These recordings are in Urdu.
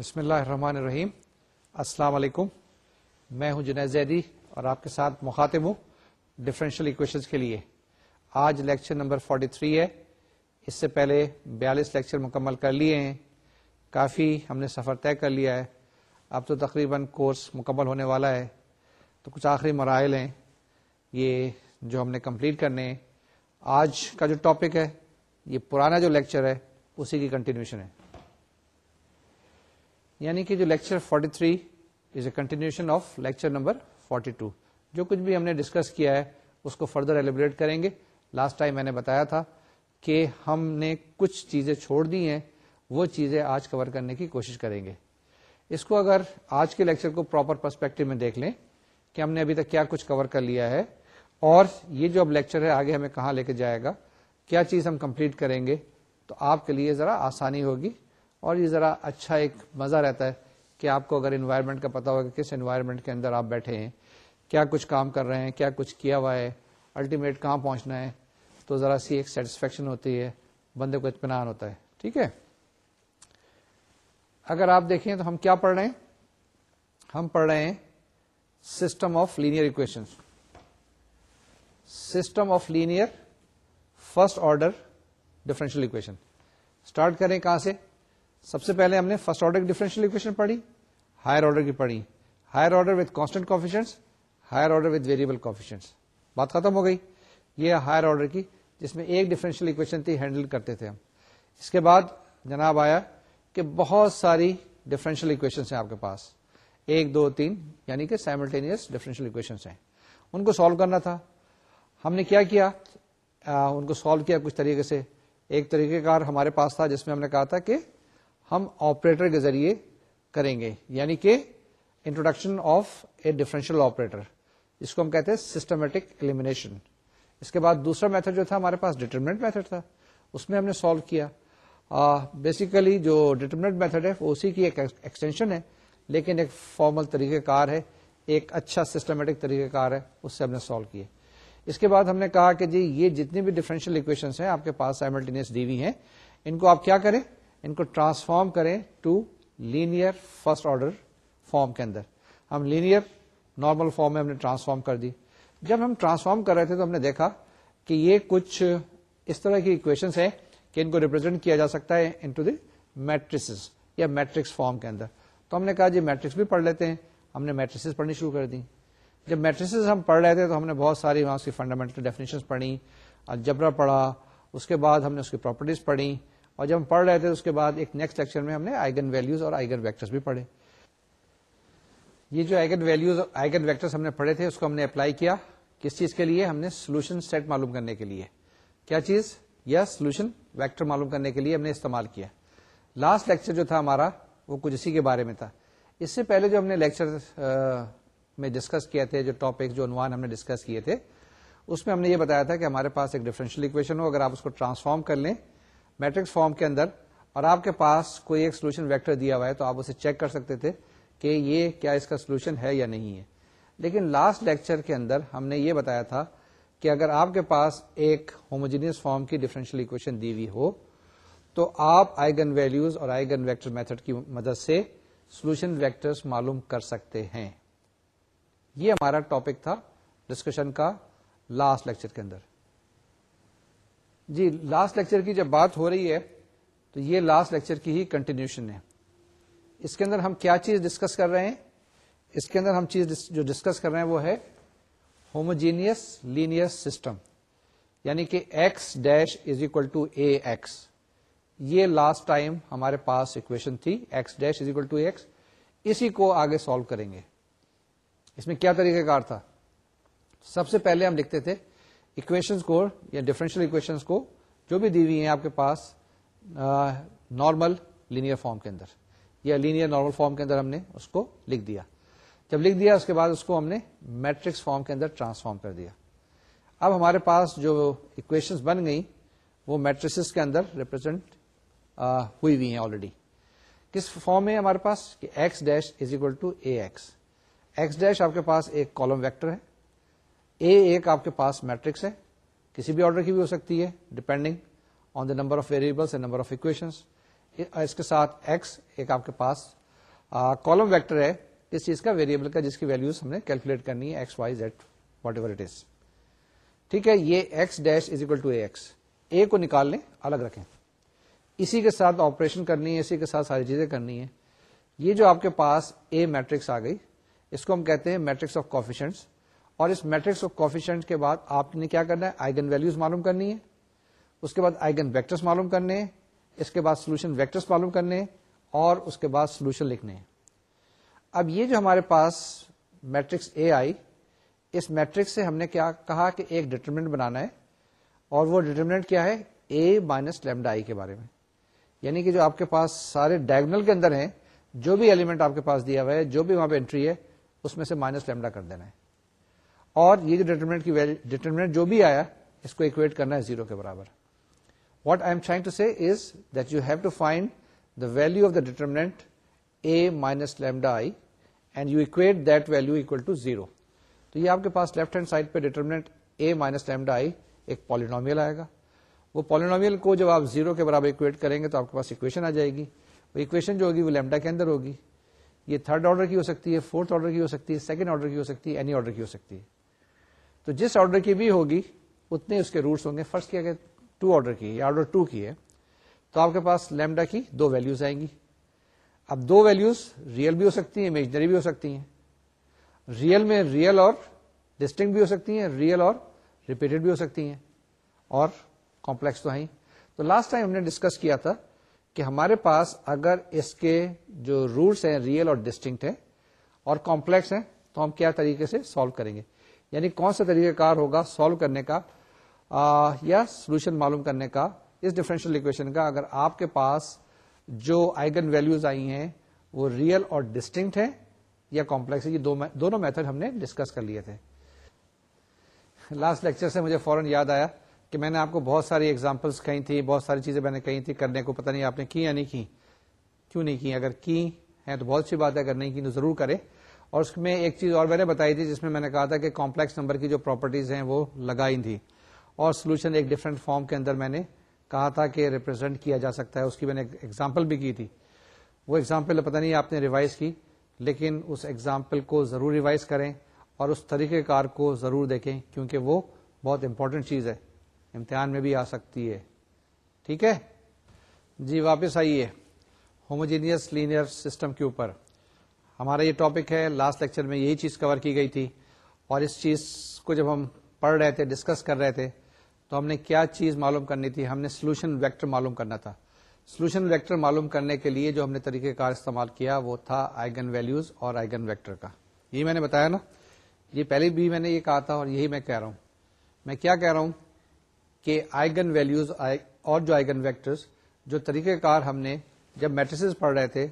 بسم اللہ الرحمن الرحیم السلام علیکم میں ہوں جنید زیدی اور آپ کے ساتھ مخاطب ہوں ڈفرینشیل ایکویشنز کے لیے آج لیکچر نمبر 43 ہے اس سے پہلے بیالیس لیکچر مکمل کر لیے ہیں کافی ہم نے سفر طے کر لیا ہے اب تو تقریباً کورس مکمل ہونے والا ہے تو کچھ آخری مراحل ہیں یہ جو ہم نے کمپلیٹ کرنے ہیں آج کا جو ٹاپک ہے یہ پرانا جو لیکچر ہے اسی کی کنٹینیوشن ہے یعنی کہ جو lecture 43 three is a continuation of lecture number 42 جو کچھ بھی ہم نے ڈسکس کیا ہے اس کو فردر ایلیبریٹ کریں گے لاسٹ ٹائم میں نے بتایا تھا کہ ہم نے کچھ چیزیں چھوڑ دی ہیں وہ چیزیں آج کور کرنے کی کوشش کریں گے اس کو اگر آج کے لیکچر کو پراپر پرسپیکٹو میں دیکھ لیں کہ ہم نے ابھی تک کیا کچھ کور کر لیا ہے اور یہ جو اب لیکچر ہے آگے ہمیں کہاں لے کے جائے گا کیا چیز ہم کمپلیٹ کریں گے تو آپ کے لیے ذرا آسانی ہوگی اور یہ ذرا اچھا ایک مزہ رہتا ہے کہ آپ کو اگر انوائرمنٹ کا پتا ہوگا کس انوائرمنٹ کے اندر آپ بیٹھے ہیں کیا کچھ کام کر رہے ہیں کیا کچھ کیا ہوا ہے الٹیمیٹ کہاں پہنچنا ہے تو ذرا سی ایک سیٹسفیکشن ہوتی ہے بندے کو اطمینان ہوتا ہے ٹھیک ہے اگر آپ دیکھیں تو ہم کیا پڑھ رہے ہیں ہم پڑھ رہے ہیں system of linear equation system of linear first order differential equation start کریں کہاں سے سب سے پہلے ہم نے فرسٹ آرڈر کی ڈیفرنشیل پڑھی ہائر آرڈر کی پڑھی higher order order with with constant higher variable بات ختم ہو گئی یہ ہائر آرڈر کی جس میں ایک ڈیفرنشیل اکویشن تھی ہینڈل کرتے تھے ہم اس کے بعد جناب آیا کہ بہت ساری ڈیفرنشیل اکویشن آپ کے پاس ایک دو تین یعنی کہ سائملٹینئس ڈیفرنشیل اکویشن ان کو سالو کرنا تھا ہم نے کیا کیا ان کو سالو کیا کچھ طریقے سے ایک طریقہ کار ہمارے پاس تھا جس میں ہم نے کہا تھا کہ ہم آپریٹر کے ذریعے کریں گے یعنی کہ introduction of a differential operator اس کو ہم کہتے ہیں سسٹمیٹک المینیشن اس کے بعد دوسرا میتھڈ جو تھا ہمارے پاس ڈیٹرمنٹ میتھڈ تھا اس میں ہم نے سالو کیا بیسیکلی جو ڈٹرمنٹ میتھڈ ہے وہ اسی کی ایک ایکسٹینشن ہے لیکن ایک فارمل طریقہ کار ہے ایک اچھا سسٹمیٹک طریقہ کار ہے اس سے ہم نے سالو کیا اس کے بعد ہم نے کہا کہ جی یہ جتنی بھی ڈیفرنشیل اکویشن ہیں آپ کے پاس سائملٹینس ڈی وی ہیں ان کو آپ کیا کریں ان کو ٹرانسفارم کریں to linear first order form کے اندر ہم لینئر نارمل فارم میں ہم نے ٹرانسفارم کر دی جب ہم ٹرانسفارم کر رہے تھے تو ہم نے دیکھا کہ یہ کچھ اس طرح کی اکویشن ہیں کہ ان کو ریپرزینٹ کیا جا سکتا ہے ان ٹو دی میٹرسز یا میٹرکس فارم کے اندر تو ہم نے کہا جی میٹرکس بھی پڑھ لیتے ہیں ہم نے میٹرسز پڑھنی شروع کر دی جب میٹرسز ہم پڑھ رہے تھے تو ہم نے بہت ساری وہاں اس کی فنڈامنٹل ڈیفینیشن پڑھی الجبرا پڑھا اس کے بعد ہم نے اس کی پراپرٹیز پڑھی اور جب ہم پڑھ رہے تھے اس کے بعد ایک نیکسٹ لیکچر میں ہم ہم ہم نے نے نے آئگن آئگن آئگن آئگن اور بھی پڑھے پڑھے یہ جو تھے اس کو اپلائی کیا کس چیز کے لیے ہم نے سولوشن سیٹ معلوم کرنے کے لیے کیا چیز یا سولوشن ویکٹر معلوم کرنے کے لیے ہم نے استعمال کیا لاسٹ لیکچر جو تھا ہمارا وہ کچھ اسی کے بارے میں تھا اس سے پہلے جو ہم نے لیکچر میں ڈسکس کیا تھے جو ٹاپک جو ہم نے ڈسکس کیے تھے اس میں ہم نے یہ بتایا تھا کہ ہمارے پاس ایک ڈیفرنشیل اکویشن ہو اگر آپ اس کو ٹرانسفارم کر لیں میٹرکس فارم کے اندر اور آپ کے پاس کوئی ایک سولوشن ویکٹر دیا ہوا ہے تو آپ اسے چیک کر سکتے تھے کہ یہ کیا اس کا سولوشن ہے یا نہیں ہے لیکن لاسٹ لیکچر کے اندر ہم نے یہ بتایا تھا کہ اگر آپ کے پاس ایک ہوموجینس فارم کی ڈفرینشیل اکویشن دی ہوئی ہو تو آپ آئی گن ویلوز اور آئیگن ویکٹر میتھڈ کی مدد سے سولوشن ویکٹر معلوم کر سکتے ہیں یہ ہمارا ٹاپک تھا ڈسکشن کا لاسٹ لیکچر کے اندر جی لاسٹ لیکچر کی جب بات ہو رہی ہے تو یہ لاسٹ لیکچر کی ہی کنٹینیوشن ہے اس کے اندر ہم کیا چیز ڈسکس کر رہے ہیں اس کے اندر ہم چیز جو ڈسکس کر رہے ہیں وہ ہے ہوموجینئس لینئر سسٹم یعنی کہ x dash is equal to A x یہ لاسٹ ٹائم ہمارے پاس اکویشن تھی x dash is equal to x اسی کو آگے سالو کریں گے اس میں کیا طریقہ کار تھا سب سے پہلے ہم لکھتے تھے اکویشنس کو یا ڈفرینشیل اکویشنس کو جو بھی دی ہوئی ہیں آپ کے پاس نارمل لینئر فارم کے اندر یا لینئر نارمل فارم کے اندر ہم نے اس کو لکھ دیا جب لکھ دیا اس کے بعد اس کو ہم نے میٹرکس فارم کے اندر ٹرانسفارم کر دیا اب ہمارے پاس جو اکویشن بن گئی وہ میٹرسز کے اندر ریپرزینٹ ہوئی ہوئی ہیں آلریڈی کس فارم میں ہمارے پاس کہ x dash is equal to A x x dash آپ کے پاس ایک کالم ویکٹر ہے اے ایک آپ کے پاس میٹرکس ہے کسی بھی آرڈر کی بھی ہو سکتی ہے depending on the number of variables number of equation column vector ہے اس چیز کا ویریبل کا جس کی ویلوز ہم نے کیلکولیٹ کرنی ہے x y z whatever it is ٹھیک ہے یہ x dash is equal to x A کو نکال لیں الگ رکھیں اسی کے ساتھ آپریشن کرنی ہے اسی کے ساتھ ساری چیزیں کرنی ہے یہ جو آپ کے پاس اے میٹرکس آ گئی اس کو ہم کہتے ہیں میٹرکس آف کوفیشنٹس اور اس میٹرکس کوفیشنٹ کے بعد آپ نے کیا کرنا ہے آئگن ویلوز معلوم کرنی ہے اس کے بعد آئگن ویکٹرس معلوم کرنے اس کے بعد سولوشن ویکٹرس معلوم کرنے اور اس کے بعد سولوشن لکھنے اب یہ جو ہمارے پاس میٹرکس اے آئی اس میٹرک سے ہم نے کیا کہا کہ ایک ڈیٹرمنٹ بنانا ہے اور وہ ڈیٹرمنٹ کیا ہے اے مائنس لیمڈا آئی کے بارے میں یعنی کہ جو آپ کے پاس سارے ڈائگنل کے اندر ہیں جو بھی ایلیمنٹ آپ کے پاس دیا ہوا ہے جو بھی وہاں پہ انٹری ہے اس میں سے مائنس لیمڈا کر دینا ہے اور یہ جو ڈیٹرمنٹ کی ڈیٹرمنٹ جو بھی آیا اس کو اکویٹ کرنا ہے زیرو کے برابر what I am trying to is that you have to find the value of the determinant A minus lambda I and you equate that value equal to zero تو یہ آپ کے پاس لیفٹ ہینڈ سائڈ پہ determinant A minus lambda I ایک پالینومیل آئے گا وہ پالینومیل کو جب آپ زیرو کے برابر اکویٹ کریں گے تو آپ کے پاس اکویشن آ جائے گی وہ اکویشن جو ہوگی وہ لیمڈا کے اندر ہوگی یہ تھرڈ آرڈر کی ہو سکتی ہے فورتھ آرڈر کی ہو سکتی ہے سیکنڈ آرڈر کی ہو سکتی ہے اینی آرڈر کی ہو سکتی ہے تو جس آرڈر کی بھی ہوگی اتنے اس کے روٹس ہوں گے فرسٹ کیا ٹو آرڈر کی آرڈر ٹو کی ہے تو آپ کے پاس لیمڈا کی دو ویلوز آئیں گی اب دو ویلوز ریئل بھی ہو سکتی ہیں امیجنری بھی ہو سکتی ہیں ریئل میں ریئل اور ڈسٹنگ بھی ہو سکتی ہیں ریئل اور ریپیٹڈ بھی ہو سکتی ہیں اور کمپلیکس تو ہیں تو لاسٹ ٹائم ہم نے ڈسکس کیا تھا کہ ہمارے پاس اگر اس کے جو روٹس ہیں ریئل اور ڈسٹنکٹ ہیں اور کمپلیکس ہیں تو ہم کیا طریقے سے سالو کریں گے یعنی کون سا طریقہ کار ہوگا سالو کرنے کا یا سولوشن معلوم کرنے کا اس اکویشن کا اگر آپ کے پاس جو آئگن ویلوز آئی ہیں وہ ریئل اور ڈسٹنکٹ ہے یا کمپلیکس یہ دونوں میتھڈ ہم نے ڈسکس کر لیے تھے لاسٹ لیکچر سے مجھے فوراً یاد آیا کہ میں نے آپ کو بہت ساری ایگزامپلس کہی تھی بہت ساری چیزیں میں نے کہی تھی کرنے کو پتہ نہیں آپ نے کی یا نہیں کی کیوں نہیں کی اگر کی ہیں تو بہت سی بات ہے اگر نہیں کی تو ضرور کرے اور اس میں ایک چیز اور میں نے بتائی تھی جس میں میں نے کہا تھا کہ کمپلیکس نمبر کی جو پراپرٹیز ہیں وہ لگائی تھیں اور سولوشن ایک ڈفرینٹ فارم کے اندر میں نے کہا تھا کہ ریپرزینٹ کیا جا سکتا ہے اس کی میں نے ایگزامپل بھی کی تھی وہ ایگزامپل پتہ نہیں آپ نے ریوائز کی لیکن اس ایگزامپل کو ضرور ریوائز کریں اور اس طریقہ کار کو ضرور دیکھیں کیونکہ وہ بہت امپورٹنٹ چیز ہے امتحان میں بھی آ سکتی ہے ٹھیک ہے جی واپس آئیے ہوموجینیس لینئر سسٹم کے اوپر ہمارا یہ ٹاپک ہے لاسٹ لیکچر میں یہی چیز کور کی گئی تھی اور اس چیز کو جب ہم پڑھ رہے تھے ڈسکس کر رہے تھے تو ہم نے کیا چیز معلوم کرنی تھی ہم نے سولوشن ویکٹر معلوم کرنا تھا سولوشن ویکٹر معلوم کرنے کے لیے جو ہم نے طریقہ کار استعمال کیا وہ تھا آئگن ویلوز اور آئگن ویکٹر کا یہی میں نے بتایا نا یہ پہلے بھی میں نے یہ کہا تھا اور یہی میں کہہ رہا ہوں میں کیا کہہ رہا ہوں کہ آئگن ویلوز اور جو آئگن ویکٹرز جو طریقہ کار ہم نے جب میٹرسز پڑھ رہے تھے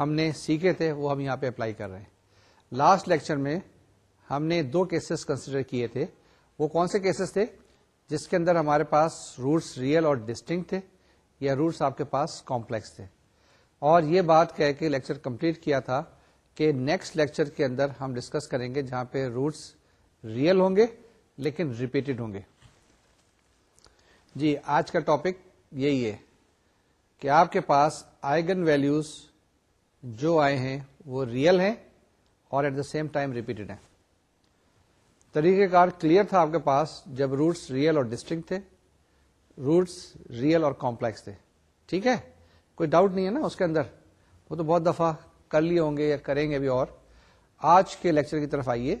ہم نے سیکھے تھے وہ ہم یہاں پہ اپلائی کر رہے ہیں لاسٹ لیکچر میں ہم نے دو کیسز کنسیڈر کیے تھے وہ کون سے کیسز تھے جس کے اندر ہمارے پاس روٹس ریئل اور ڈسٹنکٹ تھے یا روٹس آپ کے پاس کمپلیکس تھے اور یہ بات کہہ کے لیکچر کمپلیٹ کیا تھا کہ نیکسٹ لیکچر کے اندر ہم ڈسکس کریں گے جہاں پہ روٹس ریئل ہوں گے لیکن ریپیٹڈ ہوں گے جی آج کا ٹاپک یہی ہے کہ آپ کے پاس آئگن ویلوز جو آئے ہیں وہ ریئل ہیں اور at the same time repeated ہیں طریقہ کار کلیئر تھا آپ کے پاس جب روٹس ریئل اور ڈسٹنکٹ تھے روٹس ریئل اور کمپلیکس تھے ٹھیک ہے کوئی ڈاؤٹ نہیں ہے نا اس کے اندر وہ تو بہت دفعہ کر لیے ہوں گے یا کریں گے بھی اور آج کے لیکچر کی طرف آئیے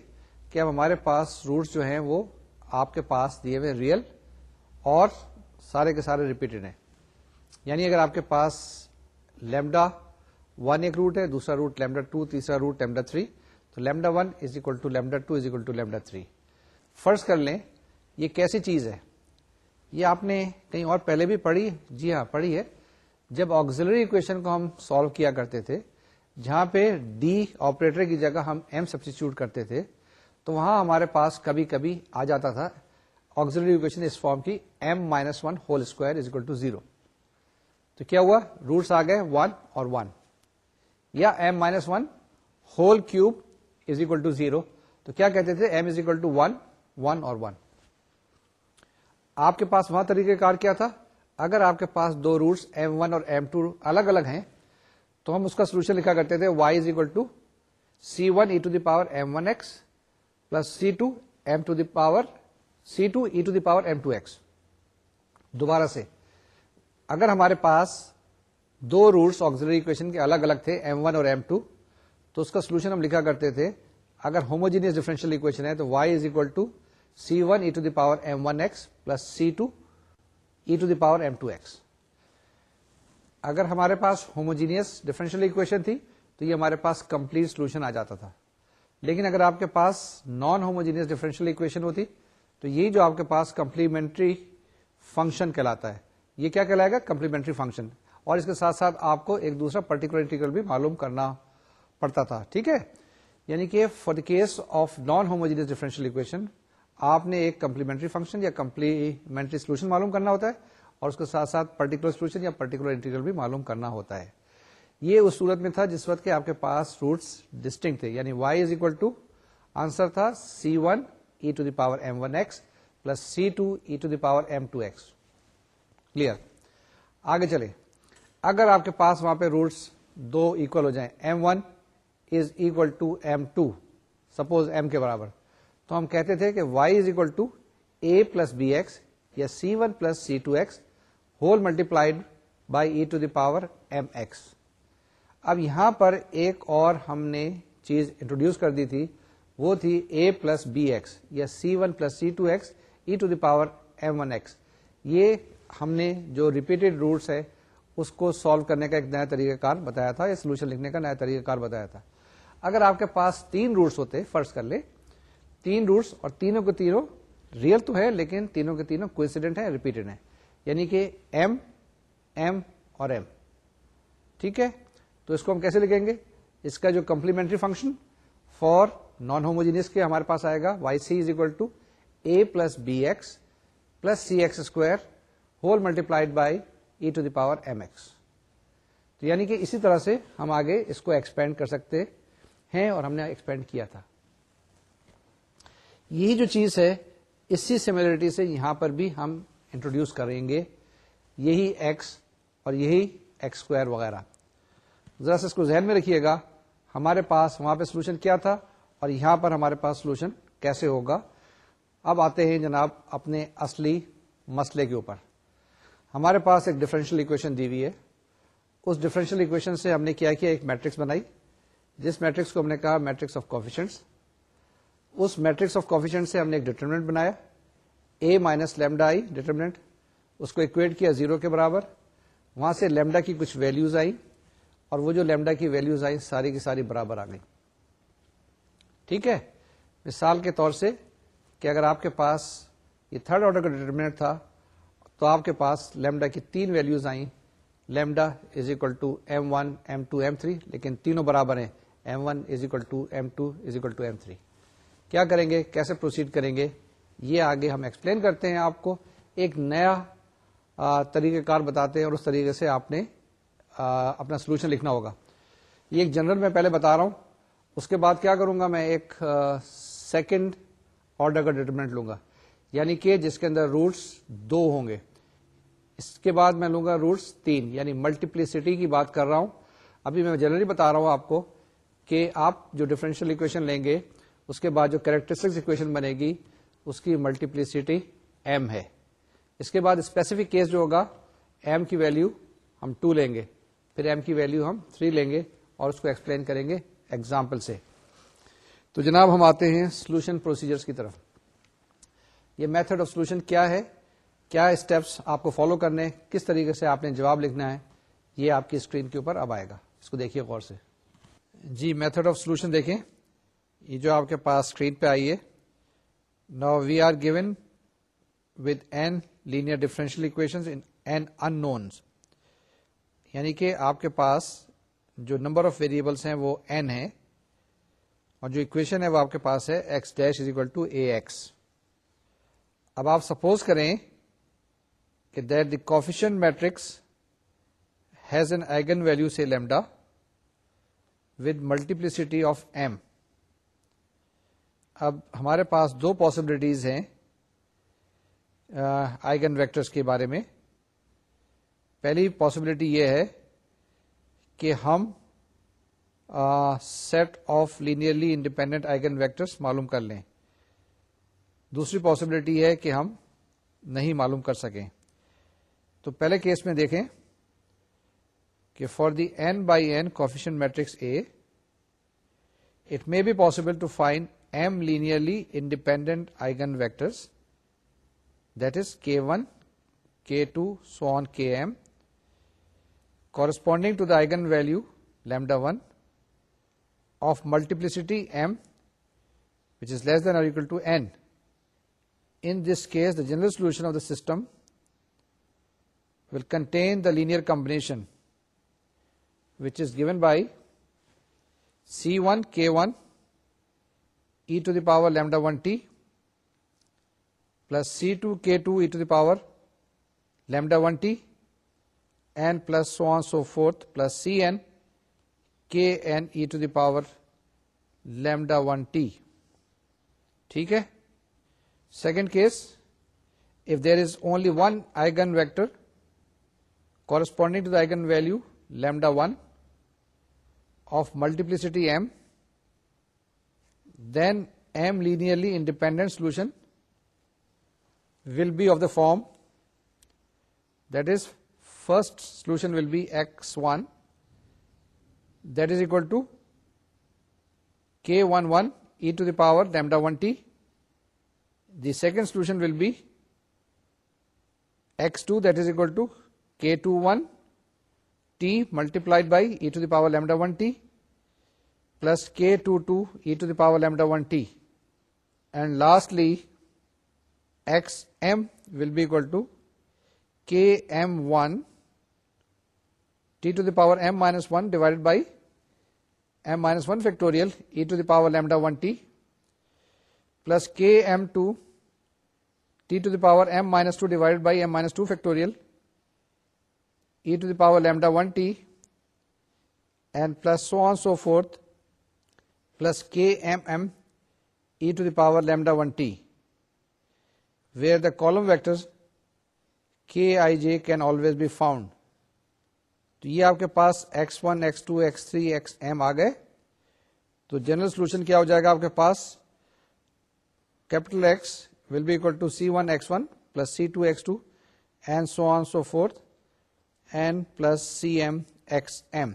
کہ اب ہمارے پاس روٹس جو ہیں وہ آپ کے پاس دیے ہوئے ریئل اور سارے کے سارے ریپیٹڈ ہیں یعنی اگر آپ کے پاس لیمڈا ون ایک روٹ ہے دوسرا روٹ لیمڈا تیسرا روٹ لیمڈا تھری تو lambda one to lambda two is equal to lambda three فرض کر لیں یہ کیسی چیز ہے یہ آپ نے کہیں اور پہلے بھی پڑھی جی ہاں پڑھی ہے جب آگزلری اکویشن کو ہم سالو کیا کرتے تھے جہاں پہ ڈی آپریٹر کی جگہ ہم ایم سبسٹیچیوٹ کرتے تھے تو وہاں ہمارے پاس کبھی کبھی آ جاتا تھا آگزلری اکویشن اس فارم کی m minus one whole square is equal to zero تو کیا ہوا روٹس آ گئے ون اور ون یا m minus one whole cube is equal to zero تو کیا کہتے تھے is equal to one one one اور آپ کے پاس وہاں طریقہ کار کیا تھا اگر آپ کے پاس دو روٹس ایم ون اور ایم ٹو الگ الگ ہیں تو ہم اس کا سولوشن لکھا کرتے تھے y is equal to c one e to the power m one x plus c two m two the power c two e to the power m two x دوبارہ سے اگر ہمارے پاس دو روٹس اکویشن کے الگ الگ تھے ایم ون اور ایم ٹو تو اس کا سولوشن ہم لکھا کرتے تھے اگر ہوموجینس ڈیفرنشیل اکویشن ہے تو y is equal to c one e to the power m one x plus c two e to to the power m x اگر ہمارے پاس ہوموجینس ڈیفرنشیل اکویشن تھی تو یہ ہمارے پاس کمپلیٹ سولوشن آ جاتا تھا لیکن اگر آپ کے پاس نان ہوموجینس ڈیفرنشیل اکویشن ہوتی تو یہ جو آپ کے پاس کمپلیمنٹری فنکشن کہلاتا ہے یہ کیا کہلائے گا کمپلیمنٹری فنکشن اور اس کے ساتھ ساتھ آپ کو ایک دوسرا پرٹیکولر انٹیگرل بھی معلوم کرنا پڑتا تھا ٹھیک ہے یعنی کہ for case of non homogeneous differential equation آپ نے ایک کمپلیمنٹری فنکشن یا کمپلیمنٹری سولوشن معلوم کرنا ہوتا ہے اور اس کے ساتھ ساتھ پرٹیکولر سولوشن یا پرٹیکولر انٹیگرل بھی معلوم کرنا ہوتا ہے یہ اس صورت میں تھا جس وقت کے آپ کے پاس روٹس ڈسٹنگ تھے یعنی y is equal to answer تھا c one e to the power m one x plus c two e to the power m two x clear آگے چلے اگر آپ کے پاس وہاں پہ روٹس دو اکول ہو جائیں m one is equal to m two suppose m کے برابر تو ہم کہتے تھے کہ y is equal to A plus B x یا c one plus c two x whole multiplied by e to the power m x اب یہاں پر ایک اور ہم نے چیز انٹروڈیوس کر دی تھی وہ تھی اے پلس بی ایکس یا c one plus c two x e to the power m one x یہ ہم نے جو ریپیٹڈ روٹس ہے اس کو سالو کرنے کا ایک نیا طریقہ کار بتایا تھا یا سولوشن لکھنے کا نیا طریقہ کار بتایا تھا اگر آپ کے پاس تین روٹس ہوتے فرض کر لے تین روٹس اور تینوں کے تینوں ریئل تو ہے لیکن تینوں کے تینوں کوئنسیڈنٹ ہیں ریپیٹڈ ہیں یعنی کہ ایم ایم اور ایم ٹھیک ہے تو اس کو ہم کیسے لکھیں گے اس کا جو complementary function for non homogeneous کے ہمارے پاس آئے گا y c is equal to A plus B x plus C x square whole multiplied by to the power m x تو یعنی کہ اسی طرح سے ہم آگے اس کو ایکسپینڈ کر سکتے ہیں اور ہم نے ایکسپینڈ کیا تھا یہی جو چیز ہے اسی سملرٹی سے یہاں پر بھی ہم انٹروڈیوس کریں گے یہی ایکس اور یہی ایکس اسکوائر وغیرہ ذرا سے اس کو ذہن میں رکھیے گا ہمارے پاس وہاں پہ سولوشن کیا تھا اور یہاں پر ہمارے پاس سولوشن کیسے ہوگا اب آتے ہیں جناب اپنے اصلی مسئلے کے اوپر ہمارے پاس ایک ڈفرینشیل اکویشن دی ہوئی ہے اس ڈفرینشیل اکویشن سے ہم نے کیا کیا ایک میٹرکس بنائی جس میٹرکس کو ہم نے کہا میٹرکس آف کوفیشنٹس اس میٹرکس آف کوفیشنٹ سے ہم نے ایک ڈیٹرمنٹ بنایا A minus lambda I determinant اس کو اکویٹ کیا زیرو کے برابر وہاں سے لیمڈا کی کچھ ویلوز آئیں اور وہ جو لیمڈا کی ویلیوز آئیں ساری کی ساری برابر آ گئی ٹھیک ہے مثال کے طور سے کہ اگر آپ کے پاس یہ تھرڈ آرڈر کا ڈٹرمنٹ تھا تو آپ کے پاس لیمڈا کی تین ویلوز آئیں lambda is equal to m one m two m three لیکن تینوں برابر ہیں m one is equal to m two is equal to m three کیا کریں گے کیسے پروسیڈ کریں گے یہ آگے ہم ایکسپلین کرتے ہیں آپ کو ایک نیا طریقہ کار بتاتے ہیں اور اس طریقے سے آپ نے اپنا سولوشن لکھنا ہوگا یہ ایک جنرل میں پہلے بتا رہا ہوں اس کے بعد کیا کروں گا میں ایک سیکنڈ آرڈر کا ڈٹرمنٹ لوں گا یعنی کہ جس کے اندر روٹس دو ہوں گے اس کے بعد میں لوں گا روٹس تین یعنی ملٹیپلیسٹی کی بات کر رہا ہوں ابھی میں جنرلی بتا رہا ہوں آپ کو کہ آپ جو ڈیفریشیل اکویشن لیں گے اس کے بعد جو کیریکٹرسٹکس اکویشن بنے گی اس کی ملٹیپلیسٹی ایم ہے اس کے بعد اسپیسیفک کیس جو ہوگا ایم کی ویلو ہم ٹو لیں گے پھر ایم کی ویلو ہم تھری لیں گے اور اس کو ایکسپلین کریں گے ایگزامپل سے تو جناب ہم آتے ہیں سولوشن پروسیجر کی طرف یہ میتھڈ آف سولوشن کیا ہے کیا اسٹیپس آپ کو فالو کرنے کس طریقے سے آپ نے جواب لکھنا ہے یہ آپ کی اسکرین کے اوپر اب آئے گا اس کو دیکھیے غور سے جی میتھڈ آف سولوشن دیکھیں یہ جو آپ کے پاس اسکرین پہ آئی ہے نا we are given with an linear differential equation یعنی کہ آپ کے پاس جو نمبر آف ویریبلس ہیں وہ این ہے اور جو اکویشن ہے وہ آپ کے پاس ہے x dash is equal to A x اب آپ سپوز کریں کہ that the coefficient matrix has an eigen value say lambda with multiplicity of m اب ہمارے پاس دو پاسبلٹیز ہیں آئگن ویکٹرس کے بارے میں پہلی پاسبلٹی یہ ہے کہ ہم set of linearly independent eigen vectors معلوم کر لیں دوسری پاسبلٹی ہے کہ ہم نہیں معلوم کر سکیں تو پہلے کیس میں دیکھیں کہ for the n by n coefficient matrix A it may be possible to find m linearly independent eigen vectors that is k one k two so on k m corresponding to the eigen value lambda one of multiplicity m which is less than or equal to n in this case the general solution of the system will contain the linear combination which is given by C1 K1 e to the power lambda 1 t plus C2 K2 e to the power lambda 1 t and plus so on so forth plus Cn Kn e to the power lambda 1 t. ٹھیک ہے second case if there is only one eigen vector corresponding to the eigenvalue lambda 1 of multiplicity m, then m linearly independent solution will be of the form, that is, first solution will be x1, that is equal to k11 e to the power lambda 1t. The second solution will be x2, that is equal to multiplied by your power power power to the power lambda one t plus k m m e to the power lambda one t v the column vector can always be found تو یہ آپ کے پاس x one x two x three آ گئے تو جنرل سولوشن کیا ہو جائے گا آپ کے پاس capital x will be equal to c one x one plus c two x two and so on so forth n plus c m x m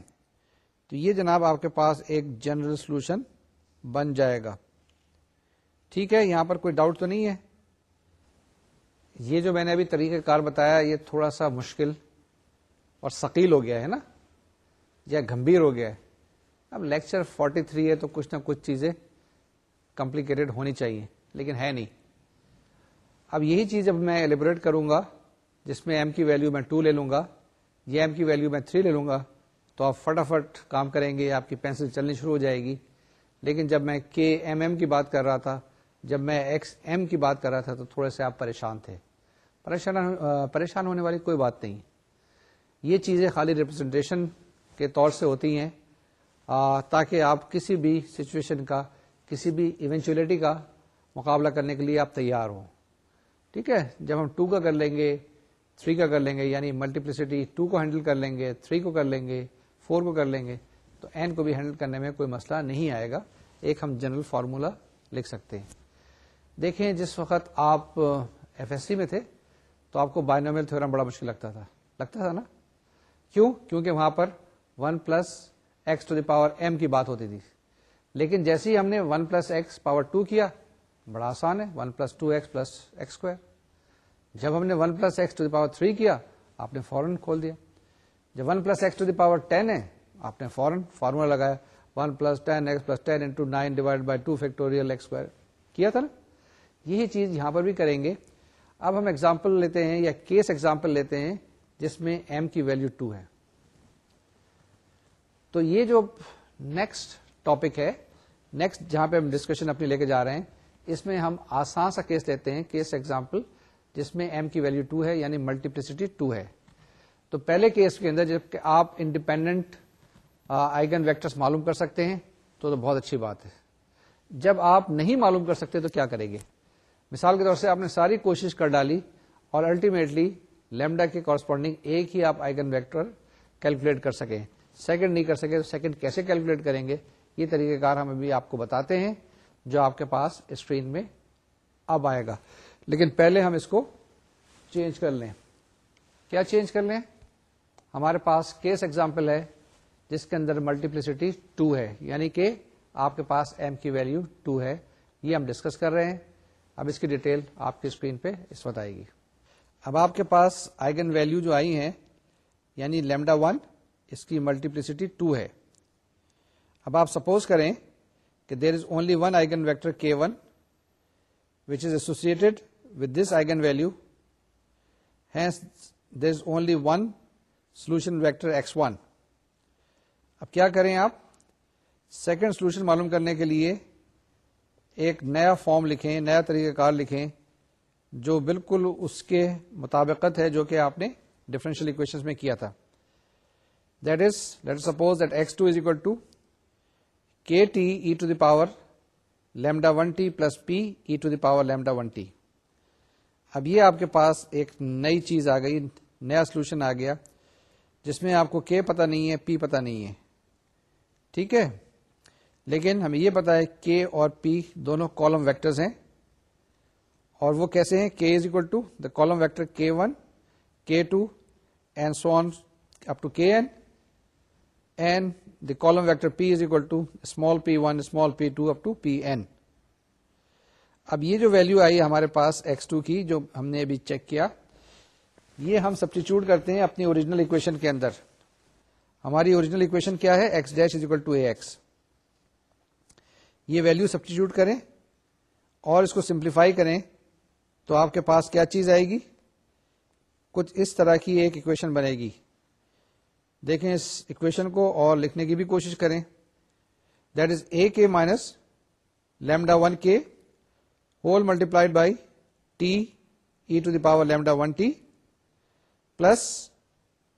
تو یہ جناب آپ کے پاس ایک جنرل سولوشن بن جائے گا ٹھیک ہے یہاں پر کوئی ڈاؤٹ تو نہیں ہے یہ جو میں نے ابھی طریقہ کار بتایا یہ تھوڑا سا مشکل اور ثقیل ہو گیا ہے نا یا گمبھیر ہو گیا ہے اب لیکچر 43 ہے تو کچھ نہ کچھ چیزیں کمپلیکیٹڈ ہونی چاہیے لیکن ہے نہیں اب یہی چیز اب میں ایلیبریٹ کروں گا جس میں ایم کی ویلو میں 2 لے لوں گا یہ ایم کی ویلیو میں تھری لے لوں گا تو آپ فٹافٹ کام کریں گے آپ کی پینسل چلنی شروع ہو جائے گی لیکن جب میں کے ایم ایم کی بات کر رہا تھا جب میں ایکس ایم کی بات کر رہا تھا تو تھوڑے سے آپ پریشان تھے پریشان پریشان ہونے والی کوئی بات نہیں یہ چیزیں خالی ریپرزنٹیشن کے طور سے ہوتی ہیں آ, تاکہ آپ کسی بھی سچویشن کا کسی بھی ایونچولیٹی کا مقابلہ کرنے کے لیے آپ تیار ہوں ٹھیک ہے جب ہم ٹو کا کر لیں گے تھری کا کر لیں گے یعنی ملٹیپلسٹی ٹو کو ہینڈل کر لیں گے تھری کو کر لیں گے فور کو کر لیں گے تو این کو بھی ہینڈل کرنے میں کوئی مسئلہ نہیں آئے گا ایک ہم جنرل فارمولا لکھ سکتے ہیں دیکھیں جس وقت آپ ایف ایس سی میں تھے تو آپ کو بائنومیل تھورم بڑا مشکل لگتا تھا لگتا تھا نا کیوں کیونکہ وہاں پر one plus x to the power m کی بات ہوتی تھی لیکن جیسے ہی ہم نے one plus x power two کیا بڑا آسان ہے one plus two x plus x square جب ہم نے one plus x to the power three کیا آپ نے فورن کھول دیا جب one plus x to the power ten ہے آپ نے فورن فارمولا لگایا one plus x plus into nine divide by two square کیا تھا نا یہی چیز یہاں پر بھی کریں گے اب ہم ایگزامپل لیتے ہیں یا کیس ایگزامپل لیتے ہیں جس میں ایم کی ویلو ٹو ہے تو یہ جو نیکسٹ ٹاپک ہے نیکسٹ جہاں پہ ہم ڈسکشن اپنی لے کے جا رہے ہیں اس میں ہم آسان سا کیس لیتے ہیں کیس ایگزامپل جس میں ایم کی ویلو ٹو ہے یعنی ملٹیپلسٹی ٹو ہے تو پہلے کیس کے اندر جب کہ آپ انڈیپینڈنٹ آئگن ویکٹرس معلوم کر سکتے ہیں تو تو بہت اچھی بات ہے جب آپ نہیں معلوم کر سکتے تو کیا کریں گے مثال کے طور سے آپ نے ساری کوشش کر ڈالی اور الٹیمیٹلی لیمڈا کے کارسپونڈنگ ایک ہی آپ آئگن ویکٹر کیلکولیٹ کر سکیں سیکنڈ نہیں کر سکے تو سیکنڈ کیسے کیلکولیٹ کریں گے یہ طریقہ کار ہم ابھی آپ کو بتاتے ہیں جو آپ کے پاس اسکرین میں اب آئے گا لیکن پہلے ہم اس کو چینج کر لیں کیا چینج کر لیں ہمارے پاس کیس ایگزامپل ہے جس کے اندر ملٹیپلسٹی 2 ہے یعنی کہ آپ کے پاس ایم کی ویلو 2 ہے یہ ہم ڈسکس کر رہے ہیں اب اس کی ڈیٹیل آپ کی اسکرین پہ اس وقت آئے گی اب آپ کے پاس آئگن ویلو جو آئی ہیں یعنی لیمڈا 1 اس کی ملٹیپلسٹی 2 ہے اب آپ سپوز کریں کہ there is only one eigen vector k one which is associated with this eigen value hence this only one solution vector x one اب کیا کریں آپ سیکنڈ سولوشن معلوم کرنے کے لیے ایک نیا فارم لکھیں نیا طریقہ کار لکھیں جو بالکل اس کے مطابقت ہے جو کہ آپ نے ڈفرینشیل اکویشن میں کیا تھا that is let suppose that x two is equal to k t e to the power lambda one t plus p e to the power lambda one t اب یہ آپ کے پاس ایک نئی چیز آ گئی نیا سولوشن آ گیا جس میں آپ کو کے پتا نہیں ہے پی پتا نہیں ہے ٹھیک ہے لیکن ہمیں یہ پتا ہے کے اور پی دونوں کالم ویکٹرز ہیں اور وہ کیسے ہیں K is equal to the column vector K one K two and so on up to K N and the column vector P is equal to small P one small P two up P N اب یہ جو ویلو آئی ہمارے پاس ایکس ٹو کی جو ہم نے ابھی چیک کیا یہ ہم سبسٹیچیوٹ کرتے ہیں اپنی اوریجنل اکویشن کے اندر ہماری اوریجنل اکویشن کیا ہے X dash is equal to یہ ویلو سبسٹیچیوٹ کریں اور اس کو سمپلیفائی کریں تو آپ کے پاس کیا چیز آئے گی کچھ اس طرح کی ایک اکویشن بنے گی دیکھیں اس اکویشن کو اور لکھنے کی بھی کوشش کریں that is A K minus lambda one K whole multiplied by T E to the power lambda one T plus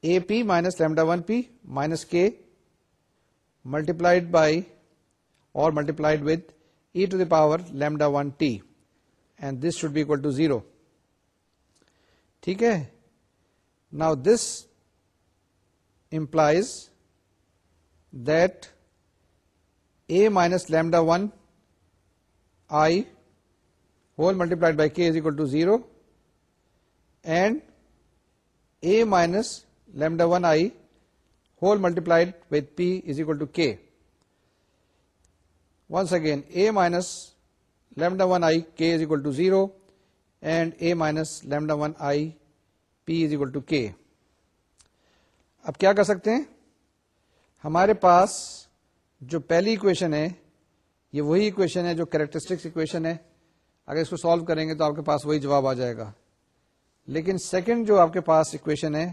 A P minus lambda one P minus K multiplied by اور multiplied with E to the power lambda one T and this should be equal to zero ٹھیک ہے now this implies that A minus lambda one I whole multiplied by K is equal to zero and A minus lambda one I whole multiplied P is equal to K once again A minus lambda one I K is equal to zero and A minus lambda one I P is equal to K اب کیا کر سکتے ہیں ہمارے پاس جو پہلی اکویشن ہے یہ وہی اکویشن ہے جو کریکٹرسٹکس اکویشن ہے اگر اس کو سالو کریں گے تو آپ کے پاس وہی جواب آ جائے گا لیکن سیکنڈ جو آپ کے پاس اکویشن ہے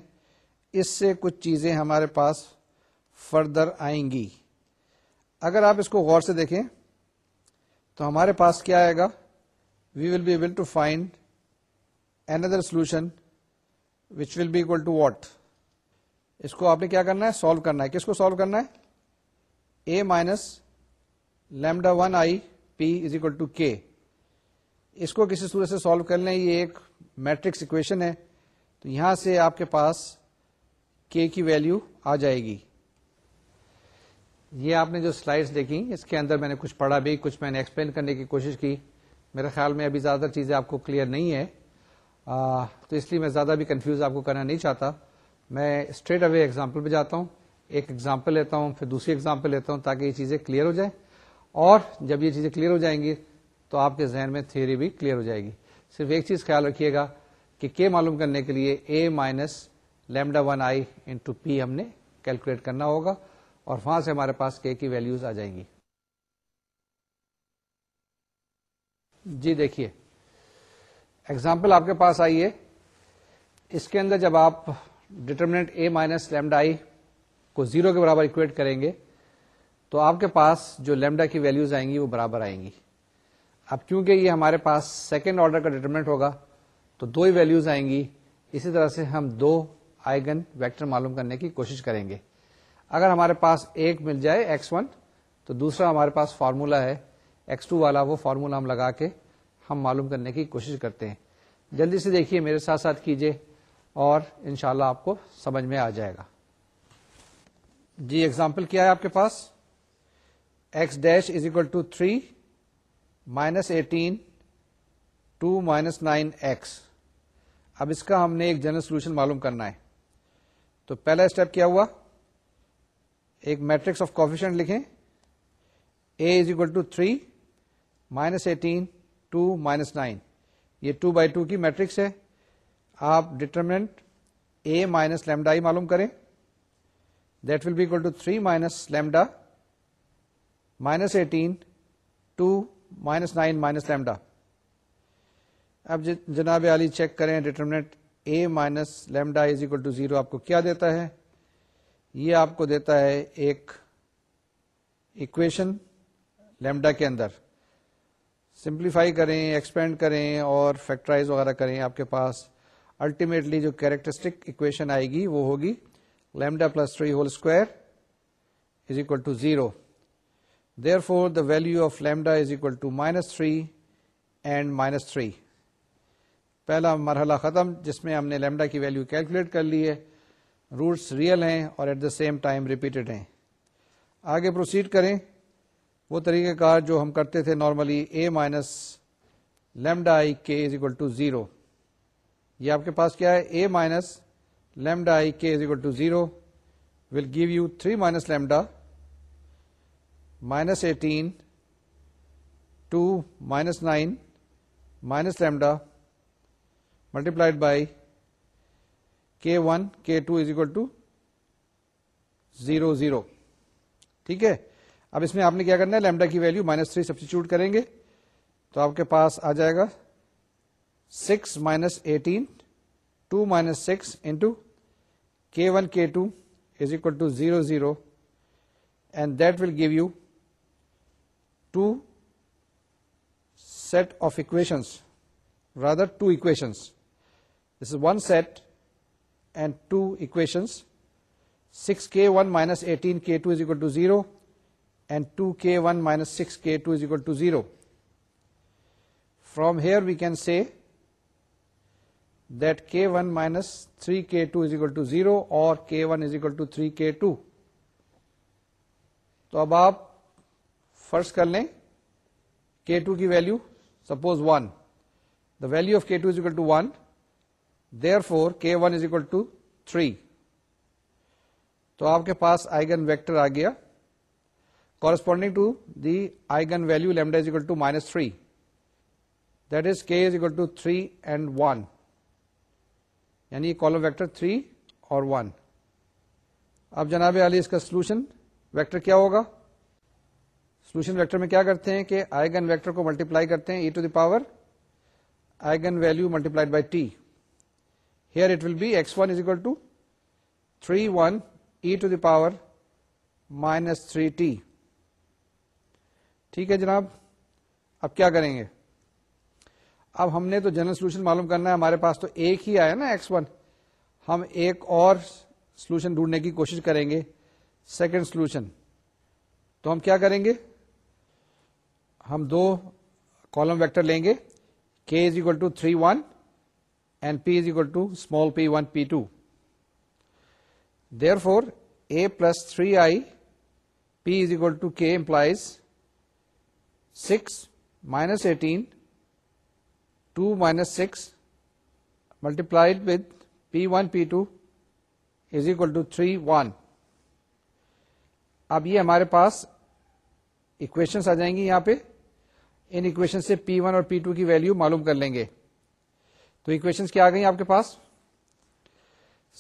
اس سے کچھ چیزیں ہمارے پاس فردر آئیں گی اگر آپ اس کو غور سے دیکھیں تو ہمارے پاس کیا آئے گا we will be able to find another solution which will be equal to what اس کو آپ نے کیا کرنا ہے سالو کرنا ہے کس کو سالو کرنا ہے A minus lambda one I P is equal to K اس کو کسی صورت سے سالو کر لیں یہ ایک میٹرکس اکویشن ہے تو یہاں سے آپ کے پاس کے کی ویلو آ جائے گی یہ آپ نے جو سلائیڈس دیکھی اس کے اندر میں نے کچھ پڑھا بھی کچھ میں نے ایکسپلین کرنے کی کوشش کی میرے خیال میں ابھی زیادہ چیزیں آپ کو کلیئر نہیں ہے آ, تو اس لیے میں زیادہ بھی کنفیوز آپ کو کرنا نہیں چاہتا میں اسٹریٹ اوے اگزامپل پہ جاتا ہوں ایک ایگزامپل لیتا ہوں پھر دوسری ایگزامپل لیتا ہوں تاکہ یہ چیزیں کلیئر ہو جائیں اور جب یہ چیزیں کلیئر ہو جائیں گی تو آپ کے ذہن میں تھیوری بھی کلیئر ہو جائے گی صرف ایک چیز خیال رکھیے گا کہ کے معلوم کرنے کے لیے A minus lambda one I into P ہم نے کیلکولیٹ کرنا ہوگا اور وہاں سے ہمارے پاس کے کی ویلیوز آ جائیں گی جی دیکھیے ایگزامپل آپ کے پاس آئیے اس کے اندر جب آپ determinant A minus lambda I کو زیرو کے برابر اکویٹ کریں گے تو آپ کے پاس جو لیمڈا کی ویلیوز آئیں گی وہ برابر آئیں گی اب کیونکہ یہ ہمارے پاس سیکنڈ آرڈر کا ڈیٹرمنٹ ہوگا تو دو ہی ویلوز آئیں گی اسی طرح سے ہم دو آئیگن ویکٹر معلوم کرنے کی کوشش کریں گے اگر ہمارے پاس ایک مل جائے ایکس ون تو دوسرا ہمارے پاس فارمولا ہے ایکس ٹو والا وہ فارمولا ہم لگا کے ہم معلوم کرنے کی کوشش کرتے ہیں جلدی سے دیکھیے میرے ساتھ ساتھ کیجیے اور ان شاء آپ کو سمجھ میں آ جائے گا جی ایگزامپل کیا ہے آپ کے پاس X dash is equal to three minus eighteen two minus nine X اب اس کا ہم نے ایک جنرل سولوشن معلوم کرنا ہے تو پہلا اسٹیپ کیا ہوا ایک میٹرکس آف کوفیشنٹ لکھیں A is equal to three minus eighteen two minus nine یہ ٹو بائی ٹو کی میٹرکس ہے آپ ڈٹرمنٹ اے مائنس لیمڈا ہی معلوم کریں that will be equal to three minus lambda minus eighteen two minus nine minus lambda اب جناب علی چیک کریں determinant A minus lambda is equal to zero آپ کو کیا دیتا ہے یہ آپ کو دیتا ہے ایک ایکویشن لیمڈا کے اندر سمپلیفائی کریں ایکسپینڈ کریں اور فیکٹرائز وغیرہ کریں آپ کے پاس الٹیمیٹلی جو کیریکٹرسٹک اکویشن آئے گی وہ ہوگی lambda plus three whole square is equal to zero therefore the value of lambda is equal to minus three and minus three پہلا مرحلہ ختم جس میں ہم نے لیمڈا کی ویلو کیلکولیٹ کر لی ہے روٹس ریئل ہیں اور at the same time repeated ہیں آگے پروسیڈ کریں وہ طریقہ کار جو ہم کرتے تھے normally A minus lambda I K is equal to zero یہ آپ کے پاس کیا ہے اے minus lambda I K is equal to zero will give you three minus lambda minus eighteen two minus nine minus lambda multiplied by K one K two is equal to zero zero ٹھیک ہے اب اس میں آپ نے کیا کرنا ہے لیمڈا کی ویلو مائنس تھری سبسٹیچیوٹ کریں گے تو آپ کے پاس آ جائے گا six minus eighteen two minus six into K one K two is equal to zero zero and that will give you two set of equations rather two equations this is one set and two equations six K one minus eighteen K two is equal to zero and two K one minus six K two is equal to zero from here we can see that K one minus three K two is equal to zero اور K one is equal to three K two تو اب آپ فرض کر لیں کی value suppose one the value of K two is equal to one therefore K one is equal to three تو آپ کے پاس آئیگن ویکٹر آ گیا corresponding to the eigen value lambda is equal to minus three that is K is equal to three and one یعنی کالم ویکٹر تھری اور اب جناب علی اس کا سولوشن ویکٹر کیا ہوگا سولوشن ویکٹر میں کیا کرتے ہیں کہ آئیگن ویکٹر کو ملٹیپلائی کرتے ہیں E to the power eigen value multiplied by T here it will be X one is equal to three one E to the power minus three T ٹھیک ہے جناب اب کیا کریں گے اب ہم نے تو جنرل سولوشن معلوم کرنا ہے ہمارے پاس تو ایک ہی آیا نا ایکس ون ہم ایک اور سولوشن ڈھونڈنے کی کوشش کریں گے سیکنڈ سولوشن تو ہم کیا کریں گے ہم دو کالم ویکٹر لیں گے K is equal to three one and P is equal to small P one P two therefore A plus three I P is equal to K implies six minus eighteen two minus six multiplied with P one P two is equal to three one اب یہ ہمارے پاس اکویشنس آ جائیں گی یہاں پہ ان اکویشن سے پی ون اور پی ٹو کی ویلو معلوم کر لیں گے تو اکویشن کیا آ گئی آپ کے پاس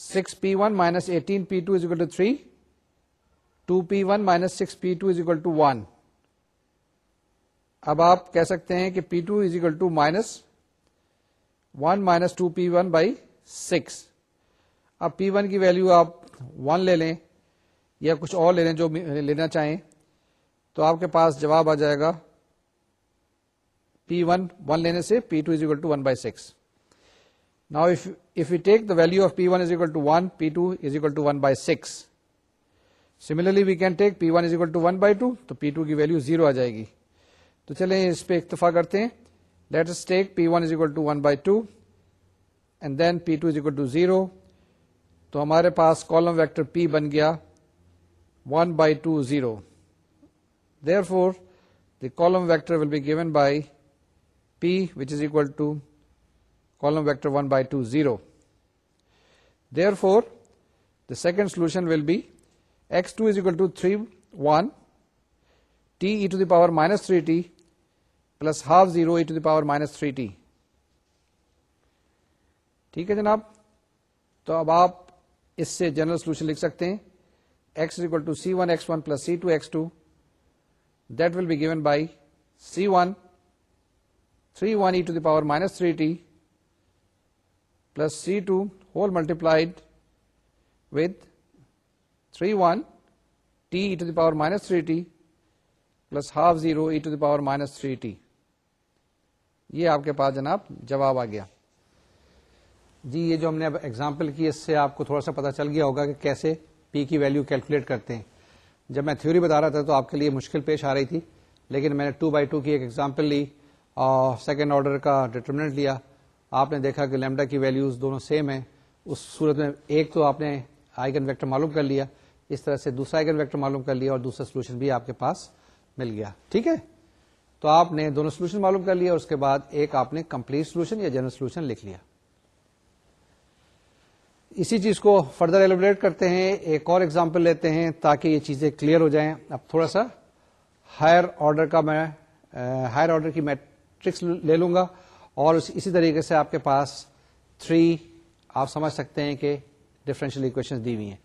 six P one minus eighteen P two is to three two P one minus six P two is equal to one اب آپ کہہ سکتے ہیں کہ P two is to minus one minus two P one by six اب پی ون کی ویلو آپ ون لے لیں یا کچھ اور لے لیں جو لینا چاہیں تو آپ کے پاس جواب آ جائے گا پی ون ون لینے سے P two is equal to one by six now you take the value of P one is equal to one P two is equal to one by six similarly we can take P one one is equal to two two by تو پی کی ویلو زیرو آ جائے گی تو چلیں اس پہ اکتفا کرتے ہیں let us take P one equal to one by two and then P two is equal to zero تو ہمارے پاس کالم ویکٹر پی بن گیا one by two zero therefore the column vector will be given by P which is equal to column vector one by two zero therefore the second solution will be X two is equal to three one T E to the power minus three T plus half zero E to the power minus three T ٹھیک ہے جناب تو اب آپ اس سے جنرل سولوشن لکھ سکتے ہیں X equal to C once one plus C two X two that will be given by C one three one E power minus three T plus C two whole multiplied with three one T E the power minus three T plus half zero E to the power minus three T یہ آپ کے پاس جناب جواب آ گیا جی یہ جو ہم نے ایگزامپل کی اس سے آپ کو تھوڑا سا پتا چل گیا ہوگا کہ کیسے پی کی ویلو کیلکولیٹ کرتے ہیں جب میں تھیوری بتا رہا تھا تو آپ کے لیے مشکل پیش آ رہی تھی لیکن میں نے ٹو بائی ٹو کی ایک ایگزامپل لی سیکنڈ آرڈر کا ڈیٹرمنٹ لیا آپ نے دیکھا کہ لیمڈا کی ویلیوز دونوں سیم ہیں اس صورت میں ایک تو آپ نے آئیگن ویکٹر معلوم کر لیا اس طرح سے دوسرا آئگن ویکٹر معلوم کر لیا اور دوسرا سولوشن بھی آپ کے پاس مل گیا ٹھیک ہے تو آپ نے دونوں سولوشن معلوم کر لیا اور اس کے بعد ایک آپ نے کمپلیٹ سولوشن یا جنرل سولوشن لکھ لیا اسی چیز کو فردر ایلوبریٹ کرتے ہیں ایک اور ایگزامپل لیتے ہیں تاکہ یہ چیزیں کلیئر ہو جائیں اب تھوڑا سا ہائر آرڈر کا میں ہائر آرڈر کی میں لے لوں گا اور اسی طریقے سے آپ کے پاس تھری آپ سمجھ سکتے ہیں کہ ڈفرینشیل اکویشن دی ہوئی ہیں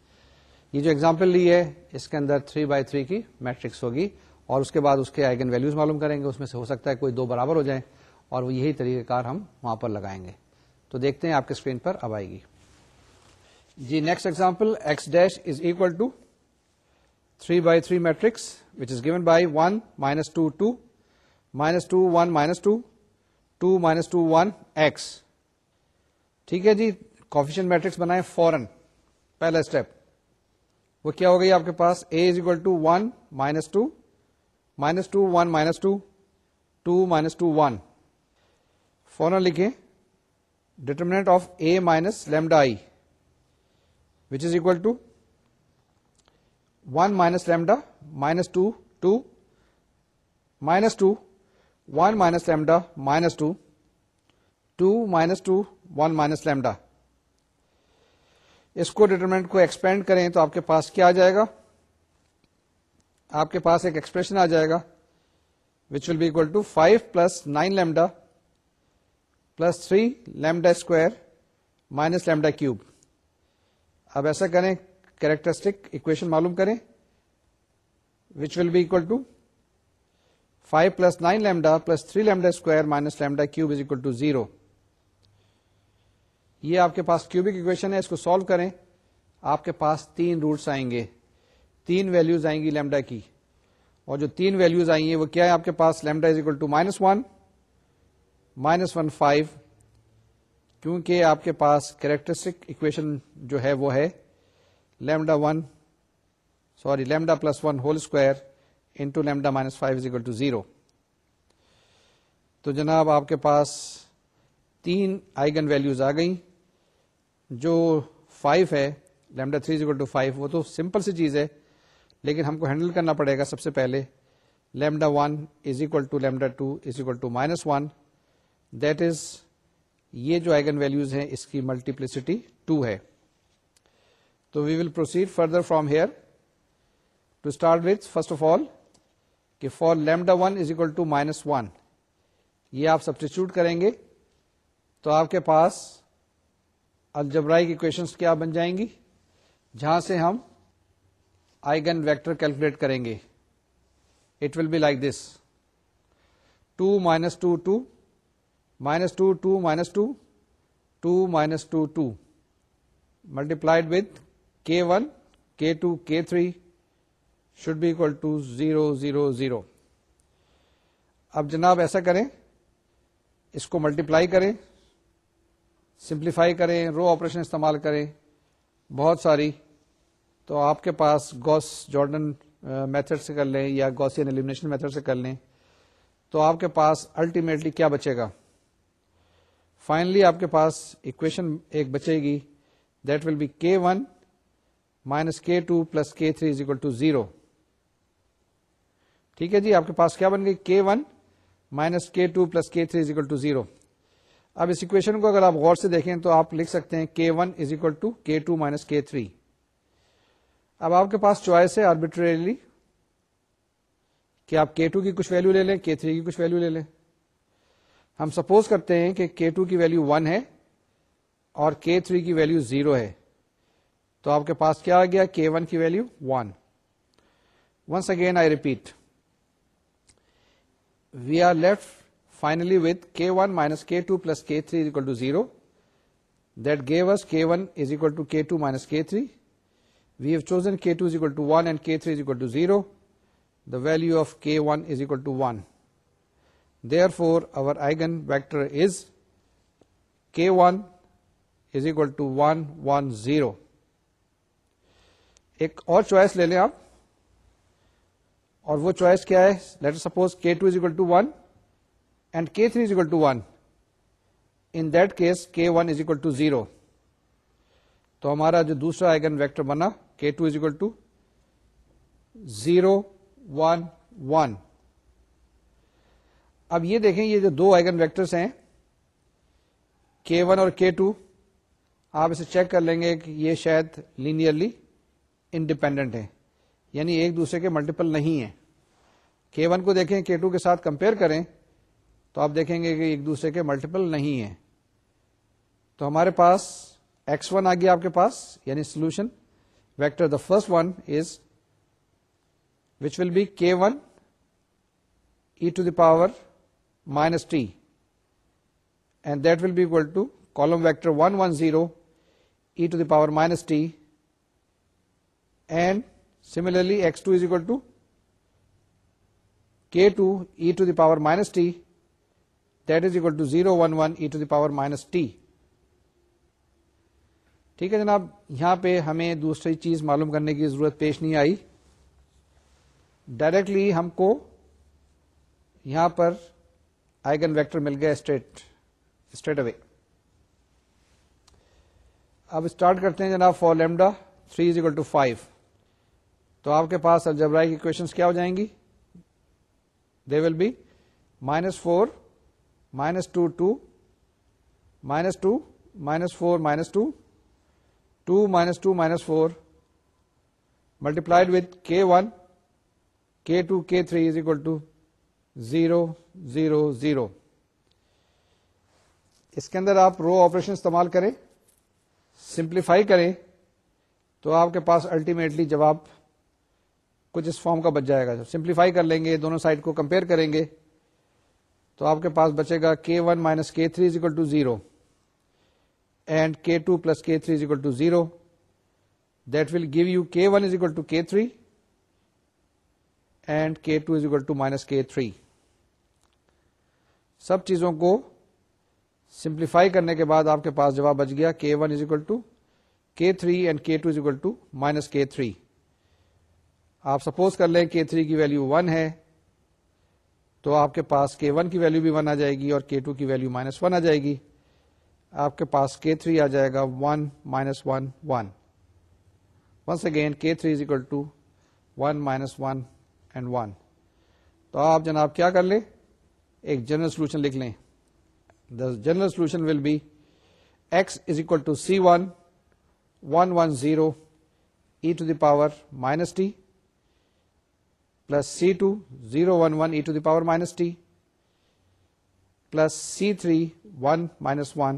یہ جو ایگزامپل لی ہے اس کے اندر تھری بائی تھری کی میٹرکس ہوگی اور اس کے بعد اس کے آئیگن ویلوز معلوم کریں گے اس میں سے ہو سکتا ہے کوئی دو برابر ہو جائیں اور وہ یہی طریقہ کار ہم وہاں پر لگائیں گے تو دیکھتے ہیں آپ کے اسکرین پر اب آئے گی جی next example X dash is equal to three by three matrix which is given by one minus two two minus two one minus two two minus two one X ٹھیک ہے جی کوفیشن میٹرکس بنائے فورن پہلا اسٹیپ وہ کیا ہو گئی آپ کے پاس A is equal to one minus two minus two one minus two two minus two one فورن لکھیں determinant of A minus lambda I which is equal to one minus lambda minus two two minus two one minus lambda minus two two minus two one minus lambda اس کو ڈیٹرمنٹ کو ایکسپینڈ کریں تو آپ کے پاس کیا آ جائے گا آپ کے پاس ایک ایکسپریشن آ جائے گا which will be equal to five plus nine lambda plus three lambda square minus lambda cube اب ایسا کریں کیریکٹرسٹک اکویشن معلوم کریں which will be equal to five plus nine lambda plus three lambda square minus lambda cube is equal to zero یہ آپ کے پاس کیوبک اکویشن ہے اس کو سالو کریں آپ کے پاس تین روٹس آئیں گے تین ویلوز آئیں گی لیمڈا کی اور جو تین ویلوز آئیں گے وہ کیا ہے آپ کے پاس lambda is equal to minus one minus one five کیونکہ آپ کے پاس کریکٹرسٹک اکویشن جو ہے وہ ہے lambda one sorry lambda plus one whole square into lambda minus five is to zero تو جناب آپ کے پاس تین آئگن ویلوز آ گئیں جو فائیو ہے لیمڈا تھری از اکول وہ تو سمپل سی چیز ہے لیکن ہم کو ہینڈل کرنا پڑے گا سب سے پہلے lambda one is equal to lambda two is equal to minus one that is یہ جو آئگن ویلوز ہیں اس کی ملٹیپلسٹی ٹو ہے تو we will proceed further from here to start with first of all کہ for lambda one is equal to minus one یہ آپ سبسٹیچیوٹ کریں گے تو آپ کے پاس الجبرائی کی کویشن کیا بن جائیں گی جہاں سے ہم آئیگن ویکٹر کیلکولیٹ کریں گے it will be like this two minus two two minus two two minus two two minus two two multiplied with with k one k two k three should be equal to zero zero zero اب جناب ایسا کریں اس کو ملٹیپلائی کریں سمپلیفائی کریں رو آپریشن استعمال کریں بہت ساری تو آپ کے پاس گوس جارڈن میتھڈ سے کر لیں یا گوسین ایلیمنیشن میتھڈ سے کر لیں تو آپ کے پاس الٹیمیٹلی کیا بچے گا فائنلی آپ کے پاس اکویشن ایک بچے گی that will be K one minus K two plus K three is equal to zero ٹھیک ہے جی آپ کے پاس کیا بن گئی k one minus k two plus k three is equal to zero اب اس اکویشن کو اگر آپ غور سے دیکھیں تو آپ لکھ سکتے ہیں K one is equal to K two minus K three اب آپ کے پاس چوائس ہے آربیٹریلی کہ آپ کے ٹو کی کچھ ویلو لے لیں کے تھری کی کچھ ویلو لے لیں ہم سپوز کرتے ہیں کہ کے ٹو کی ویلو ون ہے اور کے تھری کی ویلو زیرو ہے تو آپ کے پاس کیا آ گیا کے ون کی value one once again I repeat we are left finally with k one minus k two plus k three is equal to zero that gave k one is equal to minus k three we have chosen to one and k three is equal to zero the value of k one is equal to one therefore our eigen vector is k one is equal to one one zero ایک اور چوائس لے لیں آپ اور وہ چوائس کیا ہے later suppose k two is equal to one and k three is equal to one in that case k one is equal to zero تو ہمارا جو دوسرا آئگن ویکٹر بنا k two is equal to zero one one اب یہ دیکھیں یہ جو دو آئگن ہیں کے ون اور کے ٹو آپ اسے چیک کر لیں گے کہ یہ شاید لینئرلی انڈیپینڈنٹ ہیں یعنی ایک دوسرے کے ملٹیپل نہیں ہیں کے ون کو دیکھیں کے ٹو کے ساتھ کمپیئر کریں تو آپ دیکھیں گے کہ ایک دوسرے کے ملٹیپل نہیں ہیں تو ہمارے پاس ایکس ون آ گیا آپ کے پاس یعنی solution vector the first one is which will be k one e to the power minus t and that will be equal to column vector one one zero e to the power minus t and similarly x two is equal to k two e to the power minus equal to zero one one e to the power minus t ٹھیک ہے جناب یہاں پہ ہمیں دوسری چیز معلوم کرنے کی ضرورت پیش نہیں آئی ڈائریکٹلی ہم کو یہاں پر آئگن ویکٹر مل گیا اسٹریٹ اسٹریٹ اوے اب اسٹارٹ کرتے ہیں جناب for lambda three is equal to five تو آپ کے پاس الجبرائی کی کویشنس کیا ہو جائیں گی they will be minus four minus two two minus two minus four minus two two minus two minus four multiplied with k one k two k three is equal to zero zero zero اس کے اندر آپ رو آپریشن استعمال کریں سمپلیفائی کریں تو آپ کے پاس الٹیمیٹلی جواب کچھ اس فارم کا بچ جائے گا سمپلیفائی کر لیں گے دونوں سائڈ کو کمپیئر کریں گے تو آپ کے پاس بچے گا k one minus k three is to zero and k two plus k three is to zero that will give you k one is to k three and k two is to minus k three سب چیزوں کو سمپلیفائی کرنے کے بعد آپ کے پاس جواب بچ گیا k one is equal to k three and k two is to minus k three آپ سپوز کر لیں کے تھری کی ویلو ون ہے تو آپ کے پاس کے ون کی ویلو بھی ون آ جائے گی اور کے ٹو کی ویلو مائنس ون آ جائے گی آپ کے پاس کے تھری آ جائے گا one minus one one once again k three is equal to one minus one and one تو آپ جناب کیا کر لیں ایک جنرل سولوشن لکھ لیں the general solution will be x is equal to c one one one zero e to the power minus t plus c two zero one one e to the power minus t plus c three one minus one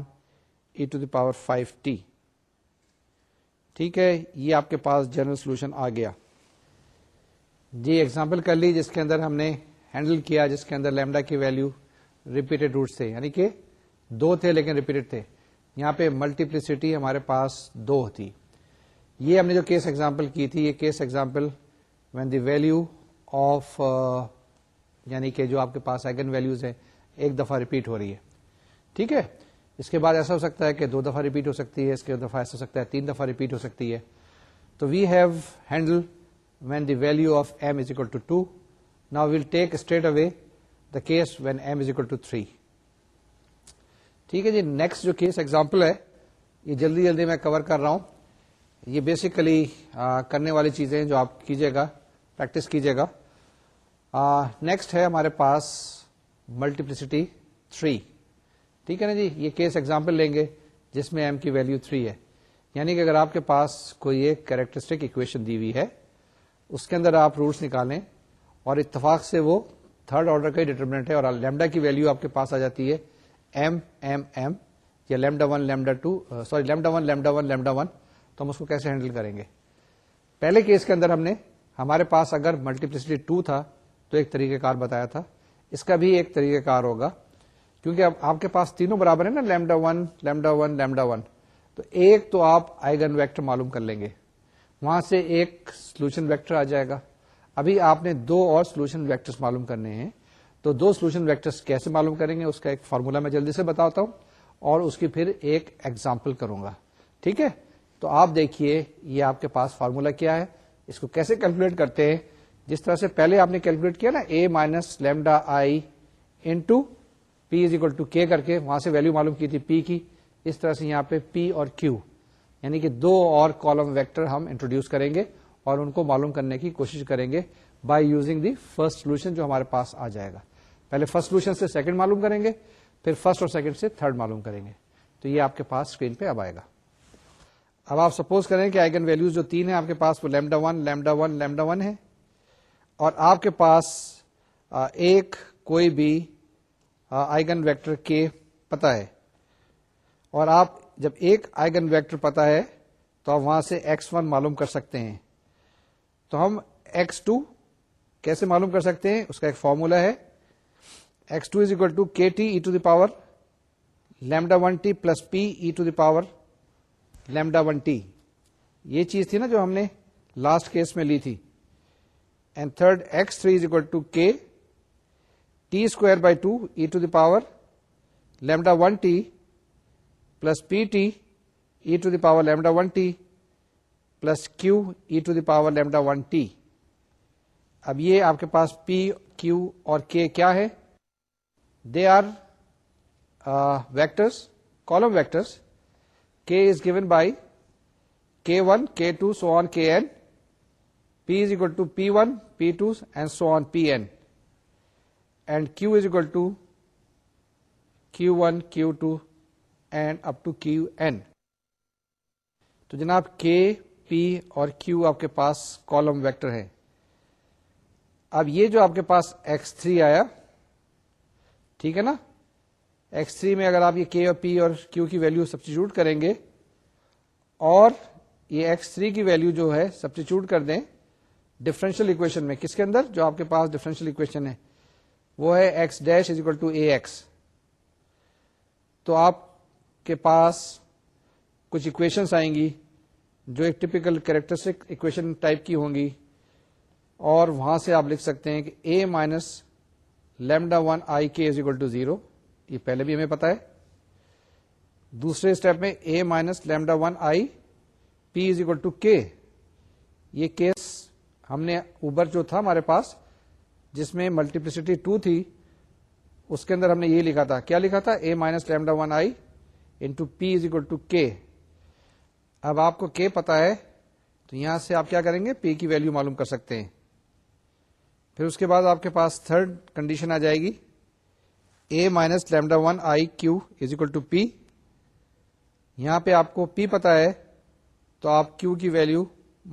e to the power five t ٹھیک ہے یہ آپ کے پاس جنرل سولوشن آ گیا جی ایگزامپل کر لی جس کے اندر ہم نے ہینڈل کیا جس کے اندر لیمڈا کی ویلو ریپیٹڈ روٹ تھے یعنی کہ دو تھے لیکن ریپیٹڈ تھے یہاں پہ ملٹیپلسٹی ہمارے پاس دو تھی یہ ہم نے جو کیس ایگزامپل کی تھی یہ case example when the value of uh, یعنی کہ جو آپ کے پاس ایگن ویلوز ہے ایک دفعہ ریپیٹ ہو رہی ہے ٹھیک ہے اس کے بعد ایسا ہو سکتا ہے کہ دو دفعہ ریپیٹ ہو سکتی ہے اس کے دفعہ ایسا ہو سکتا ہے تین دفعہ ریپیٹ ہو سکتی ہے تو we have handle when the value of m is equal to two now will take straight away the case when m is equal to three ٹھیک ہے جی نیکسٹ جو کیس ایگزامپل ہے یہ جلدی جلدی میں کور کر رہا ہوں یہ بیسیکلی کرنے والی چیزیں جو آپ کیجیے گا پریکٹس کیجیے گا نیکسٹ ہے ہمارے پاس ملٹیپلسٹی 3 ٹھیک ہے نا جی یہ کیس ایگزامپل لیں گے جس میں ایم کی ویلو 3 ہے یعنی کہ اگر آپ کے پاس کوئی ایک کیریکٹرسٹک اکویشن دی ہوئی ہے اس کے اندر آپ روٹس نکالیں اور اتفاق سے وہ تھرڈ آرڈر کا ہی ڈیٹرمنٹ ہے اور لیمڈا کی ویلو آپ کے پاس آ جاتی ہے ایم ایم ایم یا lambda one lambda two sorry lambda one lambda one lambda one تو ہم اس کو کیسے ہینڈل کریں گے پہلے کیس کے اندر ہم نے ہمارے پاس اگر ملٹیپلسٹی 2 ٹو تھا تو ایک طریقہ کار بتایا تھا اس کا بھی ایک طریقہ کار ہوگا کیونکہ اب آپ کے پاس تینوں برابر ہیں نا lambda lambda lambda one one one تو ایک تو آپ ویکٹر معلوم کر لیں گے وہاں سے ایک سولوشن ویکٹر آ جائے گا ابھی آپ نے دو اور سولوشن ویکٹرس معلوم کرنے ہیں تو دو سولوشن ویکٹرس کیسے معلوم کریں گے اس کا ایک فارمولا میں جلدی سے بتاتا ہوں اور اس کی پھر ایک ایگزامپل کروں گا ٹھیک ہے تو آپ دیکھیے یہ آپ کے پاس فارمولا کیا ہے اس کو کیسے کیلکولیٹ کرتے ہیں جس طرح سے پہلے آپ نے کیلکولیٹ کیا نا A minus lambda I in equal to k کر کے وہاں سے ویلو معلوم کی تھی پی کی اس طرح سے یہاں پہ پی اور کیو یعنی کہ دو اور کالم ویکٹر ہم انٹروڈیوس کریں گے اور ان کو معلوم کرنے کی کوشش کریں گے by using the first solution جو ہمارے پاس آ جائے گا پہلے فرسٹ سولوشن سے سیکنڈ معلوم کریں گے پھر فرسٹ اور سیکنڈ سے تھرڈ معلوم کریں گے تو یہ آپ کے پاس اسکرین پہ اب آئے گا اب آپ سپوز کریں کہ آئگن ویلوز جو تین ہیں آپ کے پاس وہ lambda one lambda one lambda one ہے اور آپ کے پاس ایک کوئی بھی آئگن ویکٹر کے پتا ہے اور آپ جب ایک آئگن ویکٹر پتا ہے تو آپ وہاں سے ایکس ون معلوم کر سکتے ہیں تو ہم ایکس ٹو کیسے معلوم کر سکتے ہیں اس کا ایک فارمولا ہے x two is equal to k t e to the power lambda one t plus p e to the power lambda one t یہ چیز تھی نا جو ہم نے لاسٹ کیس میں لی تھی and third x three is equal to k t square by two e to the power lambda one t plus p t e to the power lambda one t plus q e to the power lambda one t اب یہ آپ کے پاس پی کیو اور کے کیا ہے they are vectors column vectors k is given by k one k two so on k n تو جناب کے پی اور کیو آپ کے پاس کالم ویکٹر ہیں اب یہ جو آپ کے پاس ایکس تھری آیا ٹھیک ہے نا ایکس تھری میں اگر آپ یہ پی اور کیو کی ویلو سبسٹیچیوٹ کریں گے اور یہ ایکس تھری کی ویلو جو ہے سبسٹیچیوٹ کر دیں ڈفرینشیل اکویشن میں کس کے اندر جو آپ کے پاس ڈفرینشیل اکویشن ہے وہ ہے x dash is equal to A x تو آپ کے پاس کچھ اکویشن آئیں گی جو ایک ٹپیکل کیریکٹرسٹک اکویشن ٹائپ کی ہوں گی اور وہاں سے آپ لکھ سکتے ہیں کہ A minus lambda one I k is equal to zero یہ پہلے بھی ہمیں پتا ہے دوسرے اسٹیپ میں A minus lambda one I p is equal to k یہ کیس ہم نے اوبر جو تھا ہمارے پاس جس میں ملٹیپلسٹی ٹو تھی اس کے اندر ہم نے یہ لکھا تھا کیا لکھا تھا A minus lambda one I into p is equal to k اب آپ کو کے پتا ہے تو یہاں سے آپ کیا کریں گے پی کی ویلو معلوم کر سکتے ہیں پھر اس کے بعد آپ کے پاس تھرڈ کنڈیشن آ جائے گی A minus lambda one I q is equal to p یہاں پہ آپ کو پی پتا ہے تو آپ کیو کی ویلو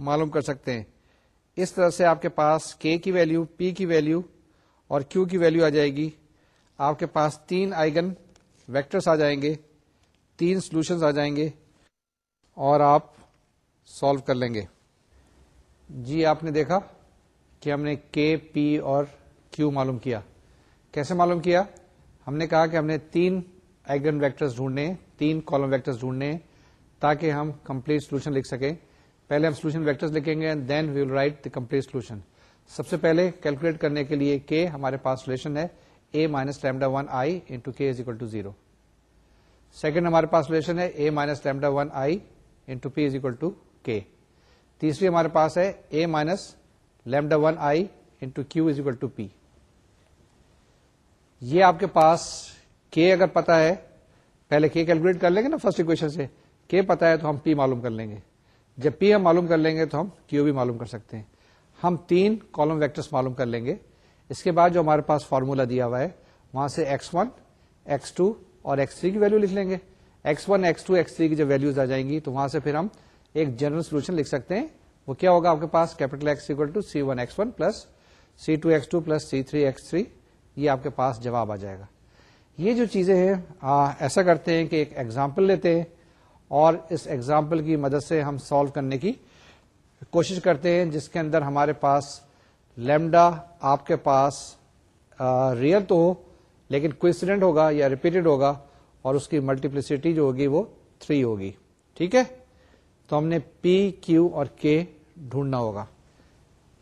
معلوم کر سکتے ہیں اس طرح سے آپ کے پاس کے کی ویلو پی کی ویلو اور کیو کی ویلو آ جائے گی آپ کے پاس تین آئگن ویکٹرس آ جائیں گے تین سولوشنز آ جائیں گے اور آپ سالو کر لیں گے جی آپ نے دیکھا کہ ہم نے کے پی اور کیو معلوم کیا کیسے معلوم کیا ہم نے کہا کہ ہم نے تین آئگن ویکٹرز ڈھونڈنے تین کالم ویکٹرز ڈھونڈنے تاکہ ہم کمپلیٹ سولوشن لکھ سکیں پہلے ہم سولوشن ویکٹرز لکھیں گے then we will write the complete solution سب سے پہلے کیلکولیٹ کرنے کے لیے کے ہمارے پاس ریلیشن ہے A minus lambda one I into k is equal to zero second ہمارے پاس ہے A minus lambda one I into p is equal to k تیسری ہمارے پاس ہے A minus lambda one I into q is equal to p یہ آپ کے پاس کے اگر پتا ہے پہلے کے کیلکولیٹ کر لیں گے نا فرسٹ اکویشن سے کے پتا ہے تو ہم پی معلوم کر لیں گے جب پی ہم معلوم کر لیں گے تو ہم کیو بھی معلوم کر سکتے ہیں ہم تین کالم ویکٹرس معلوم کر لیں گے اس کے بعد جو ہمارے پاس فارمولا دیا ہوا ہے وہاں سے ایکس ون ایکس ٹو اور ایکس تھری کی ویلو لکھ لیں گے x one x two x three کی جب ویلوز آ جائیں گی تو وہاں سے پھر ہم ایک جنرل سولوشن لکھ سکتے ہیں وہ کیا ہوگا آپ کے پاس capital x equal to c one x one plus c two x two plus c three x three یہ آپ کے پاس جواب آ جائے گا یہ جو چیزیں ہیں ایسا کرتے ہیں کہ ایک ایگزامپل لیتے ہیں اور اس ایگزامپل کی مدد سے ہم سالو کرنے کی کوشش کرتے ہیں جس کے اندر ہمارے پاس لیمڈا آپ کے پاس ریئل تو ہو لیکن کوئسیڈنٹ ہوگا یا ریپیٹڈ ہوگا اور اس کی ملٹیپلسٹی جو ہوگی وہ تھری ہوگی ٹھیک ہے تو ہم نے پی کیو اور کے ڈھونڈنا ہوگا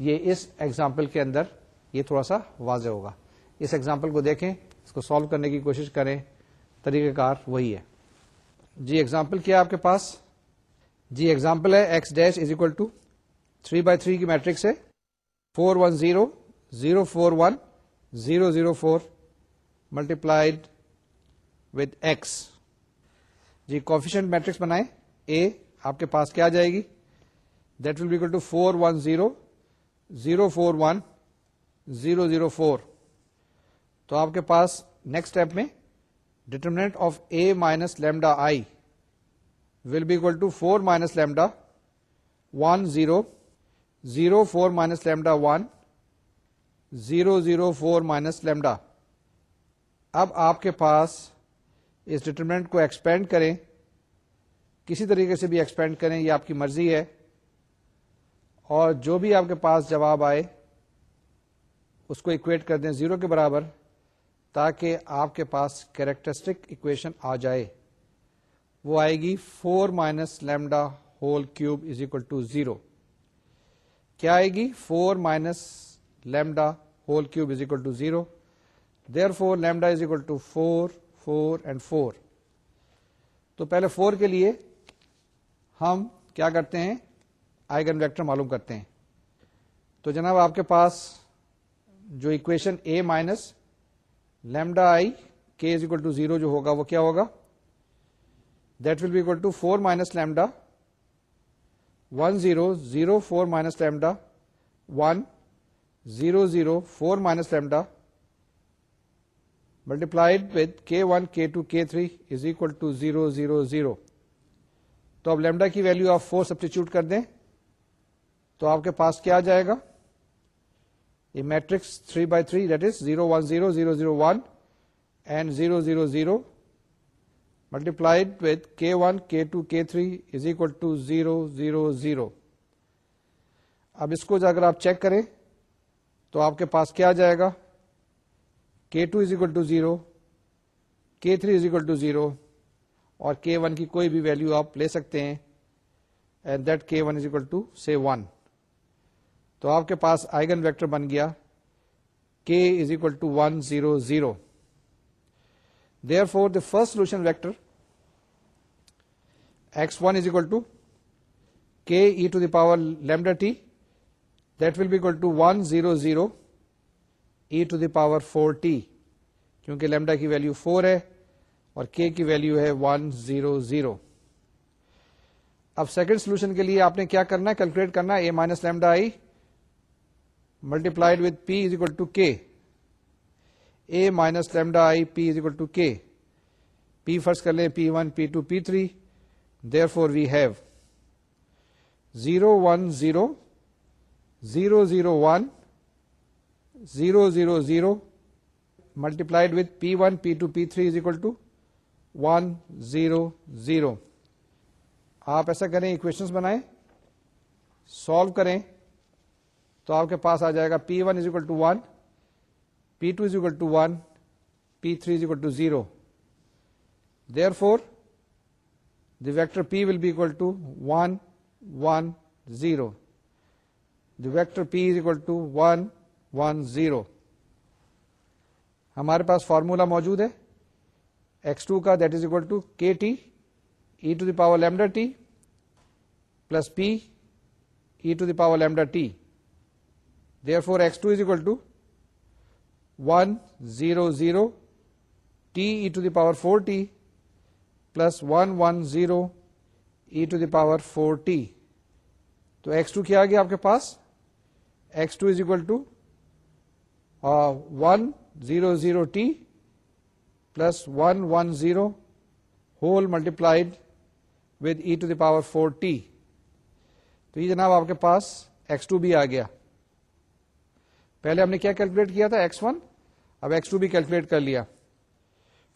یہ اس ایگزامپل کے اندر یہ تھوڑا سا واضح ہوگا اس ایگزامپل کو دیکھیں اس کو سالو کرنے کی کوشش کریں طریقہ کار وہی ہے جی ایگزامپل کیا آپ کے پاس جی ایگزامپل ہے x dash is equal to three by three کی میٹرکس ہے four one zero zero four one zero zero four multiplied with x G coefficient matrix بنائیں اے آپ کے پاس کیا جائے گی that will be equal to four one zero zero four one zero zero four تو آپ کے پاس نیکسٹ اسٹیپ میں determinant of A minus lambda I will be equal to four minus lambda one zero zero four minus lambda one zero zero four minus lambda اب آپ کے پاس اس ڈٹرمنٹ کو ایکسپینڈ کریں کسی طریقے سے بھی ایکسپینڈ کریں یہ آپ کی مرضی ہے اور جو بھی آپ کے پاس جواب آئے اس کو اکویٹ کر دیں زیرو کے برابر تاکہ آپ کے پاس کیریکٹرسٹک اکویشن آ جائے وہ آئے گی four minus lambda whole cube is equal to zero کیا آئے گی four minus lambda whole cube is equal to zero therefore lambda is equal to four four and four تو پہلے فور کے لیے ہم کیا کرتے ہیں آئیگن ویکٹر معلوم کرتے ہیں تو جناب آپ کے پاس جو equation A minus lambda I k is equal to zero جو ہوگا وہ کیا ہوگا that will be equal to four minus lambda one zero zero four minus lambda one zero zero four minus lambda multiplied with k one k two k three is equal to zero zero zero تو اب لیمڈا کی ویلو آپ فور سبسٹیچیوٹ کر دیں تو آپ کے پاس کیا آ جائے گا matrix three by three 3 is zero one zero zero zero one and zero zero zero 0 plied with k one k two k three is 0 to zero zero zero اب اس کو اگر آپ چیک کریں تو آپ کے پاس کیا جائے گا k two is equal to zero k three is equal to zero اور کے ون کی کوئی بھی ویلو آپ لے سکتے ہیں and that k one is equal to c one تو آپ کے پاس آئگن ویکٹر بن گیا k is equal to one zero zero therefore the first solution vector x one is equal to k e to the power lambda t that will be equal to one zero zero e to the power four t کیونکہ لیمڈا کی ویلو فور ہے اور کے کی ویلو ہے ون زیرو زیرو اب سیکنڈ سولوشن کے لیے آپ نے کیا کرنا ہے کیلکولیٹ کرنا A minus lambda I multiplied پائڈ with P is equal to k A minus lambda I P is equal to k P first کر لیں P one P two P three therefore we have zero one zero zero zero one zero zero zero multiplied with P one P two P three is equal to one zero zero آپ ایسا کریں اکویشنس بنائیں سالو کریں تو آپ کے پاس آ جائے گا P one is equal to one P two is equal to one P three is equal to zero therefore the vector P will be equal to one one zero the vector P is equal to one one zero ہمارے پاس فارمولا موجود ہے ایکس ٹو کا that is equal to k t e to the power lambda t plus P e to the power lambda t four x two is equal to one zero zero t to the power four t plus one one zero e to the power four t تو ایکس ٹو کیا آ گیا آپ کے پاس x two is equal to one zero zero t plus one one zero whole multiplied with e to the power four t تو یہ جناب آپ کے پاس ایکس ٹو بھی آ گیا پہلے ہم نے کیا کیلکولیٹ کیا تھا ایکس ون اب ایکس ٹو بھی کیلکولیٹ کر لیا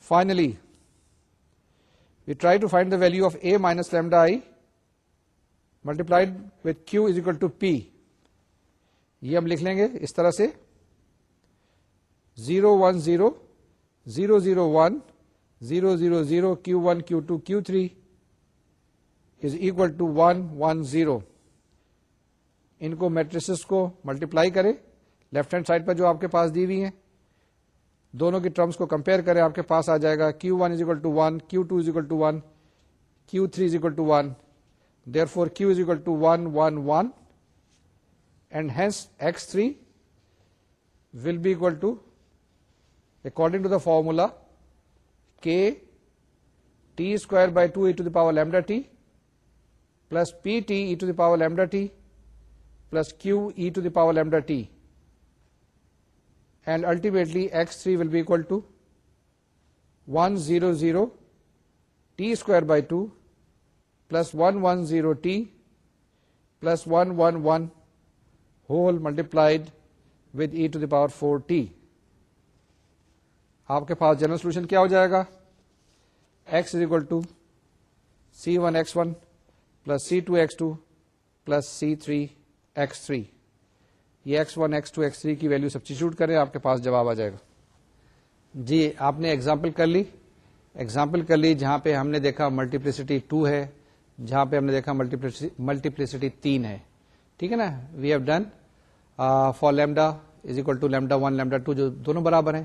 finally we try to find the value of A minus lambda I multiplied with Q is equal to P یہ ہم لکھ لیں گے اس طرح سے zero one zero zero zero one zero zero zero Q one Q two Q three is equal to one one zero ان کو میٹریسس کو ملٹیپلائی کرے لیفٹ ہینڈ سائڈ پہ جو آپ کے پاس دی ہوئی ہیں دونوں کی ٹرمس کو کمپیئر کریں آپ کے پاس آ جائے گا Q one is equal to one Q two is equal to one Q three is equal to one therefore Q is equal to one one one and hence x three will be equal to according to the formula k t square by two e to the power lambda t plus P t to the power lambda t plus Q e to the power lambda t and ultimately x three will be equal to one zero zero t square by two plus one one zero t plus one one one whole multiplied with e to the power four t آپ کے پاس جنرل سولوشن کیا ہو جائے گا x is equal to C one x one plus C two x two plus C three x three یہ x one x two x three کی ویلو سب کریں آپ کے پاس جواب آ جائے گا جی آپ نے ایگزامپل کر لی ایگزامپل کر لی جہاں پہ ہم نے دیکھا ملٹیپلسٹی ٹو ہے جہاں پہ ہم نے دیکھا ملٹیپلسٹی تین ہے ٹھیک ہے نا we have done for lambda is equal to lambda one lambda two جو دونوں برابر ہیں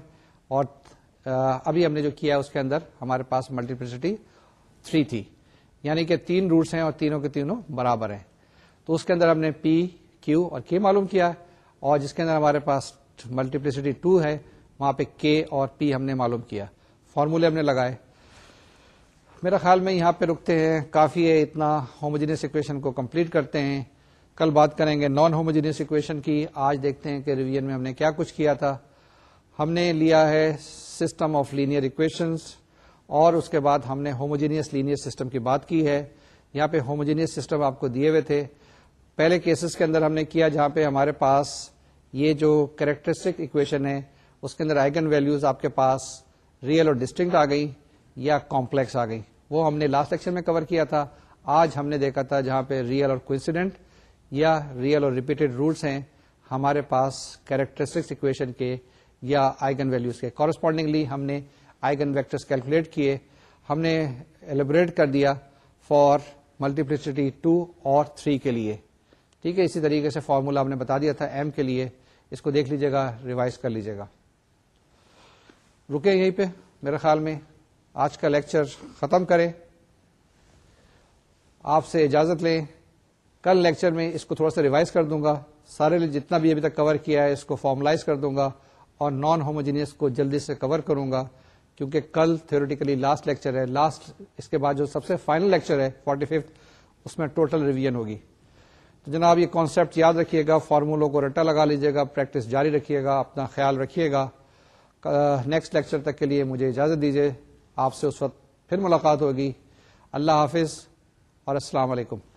اور uh, ابھی ہم نے جو کیا اس کے اندر ہمارے پاس ملٹیپلسٹی تھری تھی یعنی کہ تین روٹس ہیں اور تینوں کے تینوں برابر ہیں تو اس کے اندر ہم نے پی کیو اور کے معلوم کیا ہے اور جس کے اندر ہمارے پاس ملٹیپلسٹی 2 ہے وہاں پہ کے اور پی ہم نے معلوم کیا فارمولہ ہم نے لگائے میرا خیال میں یہاں پہ رکتے ہیں کافی ہے اتنا ہوموجینس اکویشن کو کمپلیٹ کرتے ہیں کل بات کریں گے نان ہوموجینس اکویشن کی آج دیکھتے ہیں کہ ریویژن میں ہم نے کیا کچھ کیا تھا ہم نے لیا ہے سسٹم آف لینئر اکویشنس اور اس کے بعد ہم نے ہوموجینس لینئر سسٹم کی بات کی ہے یہاں پہ ہوموجینس سسٹم آپ کو دیے ہوئے تھے پہلے کیسز کے اندر ہم نے کیا جہاں پہ ہمارے پاس یہ جو کریکٹرسٹک اکویشن ہے اس کے اندر آئگن ویلوز آپ کے پاس ریئل اور ڈسٹنکٹ آ گئی یا کمپلیکس آ گئی وہ ہم نے لاسٹ سیکشن میں کور کیا تھا آج ہم نے دیکھا تھا جہاں پہ ریئل اور کوئنسیڈنٹ یا ریئل اور ریپیٹڈ روٹس ہیں ہمارے پاس کیریکٹرسٹکس اکویشن کے یا آئگن ویلوز کے کورسپونڈنگلی ہم نے آئگن ویکٹرس کیلکولیٹ کیے ہم نے ایلیبریٹ کر دیا فار ملٹیپلسٹی ٹو اور تھری کے لیے ٹھیک ہے اسی طریقے سے فارمولا ہم نے بتا دیا تھا ایم کے لیے اس کو دیکھ لیجیے گا ریوائز کر لیجیے گا رکے یہیں پہ میرے خیال میں آج کا لیکچر ختم کریں آپ سے اجازت لیں کل لیکچر میں اس کو تھوڑا سا ریوائز کر دوں گا سارے جتنا بھی ابھی تک کور کیا ہے اس کو فارملائز کر دوں گا اور نان ہوموجینس کو جلدی سے کور کروں گا کیونکہ کل تھیوریٹیکلی لاسٹ لیکچر ہے لاسٹ اس کے بعد جو سب سے فائنل لیکچر ہے فورٹی ففتھ اس میں ٹوٹل ریویژن ہوگی تو جناب یہ کانسیپٹ یاد رکھیے گا فارمولوں کو رٹا لگا لیجیے گا پریکٹس جاری رکھیے گا اپنا خیال رکھیے گا نیکسٹ لیکچر تک کے لیے مجھے اجازت دیجیے آپ سے اس وقت پھر ملاقات ہوگی اللہ حافظ اور السلام علیکم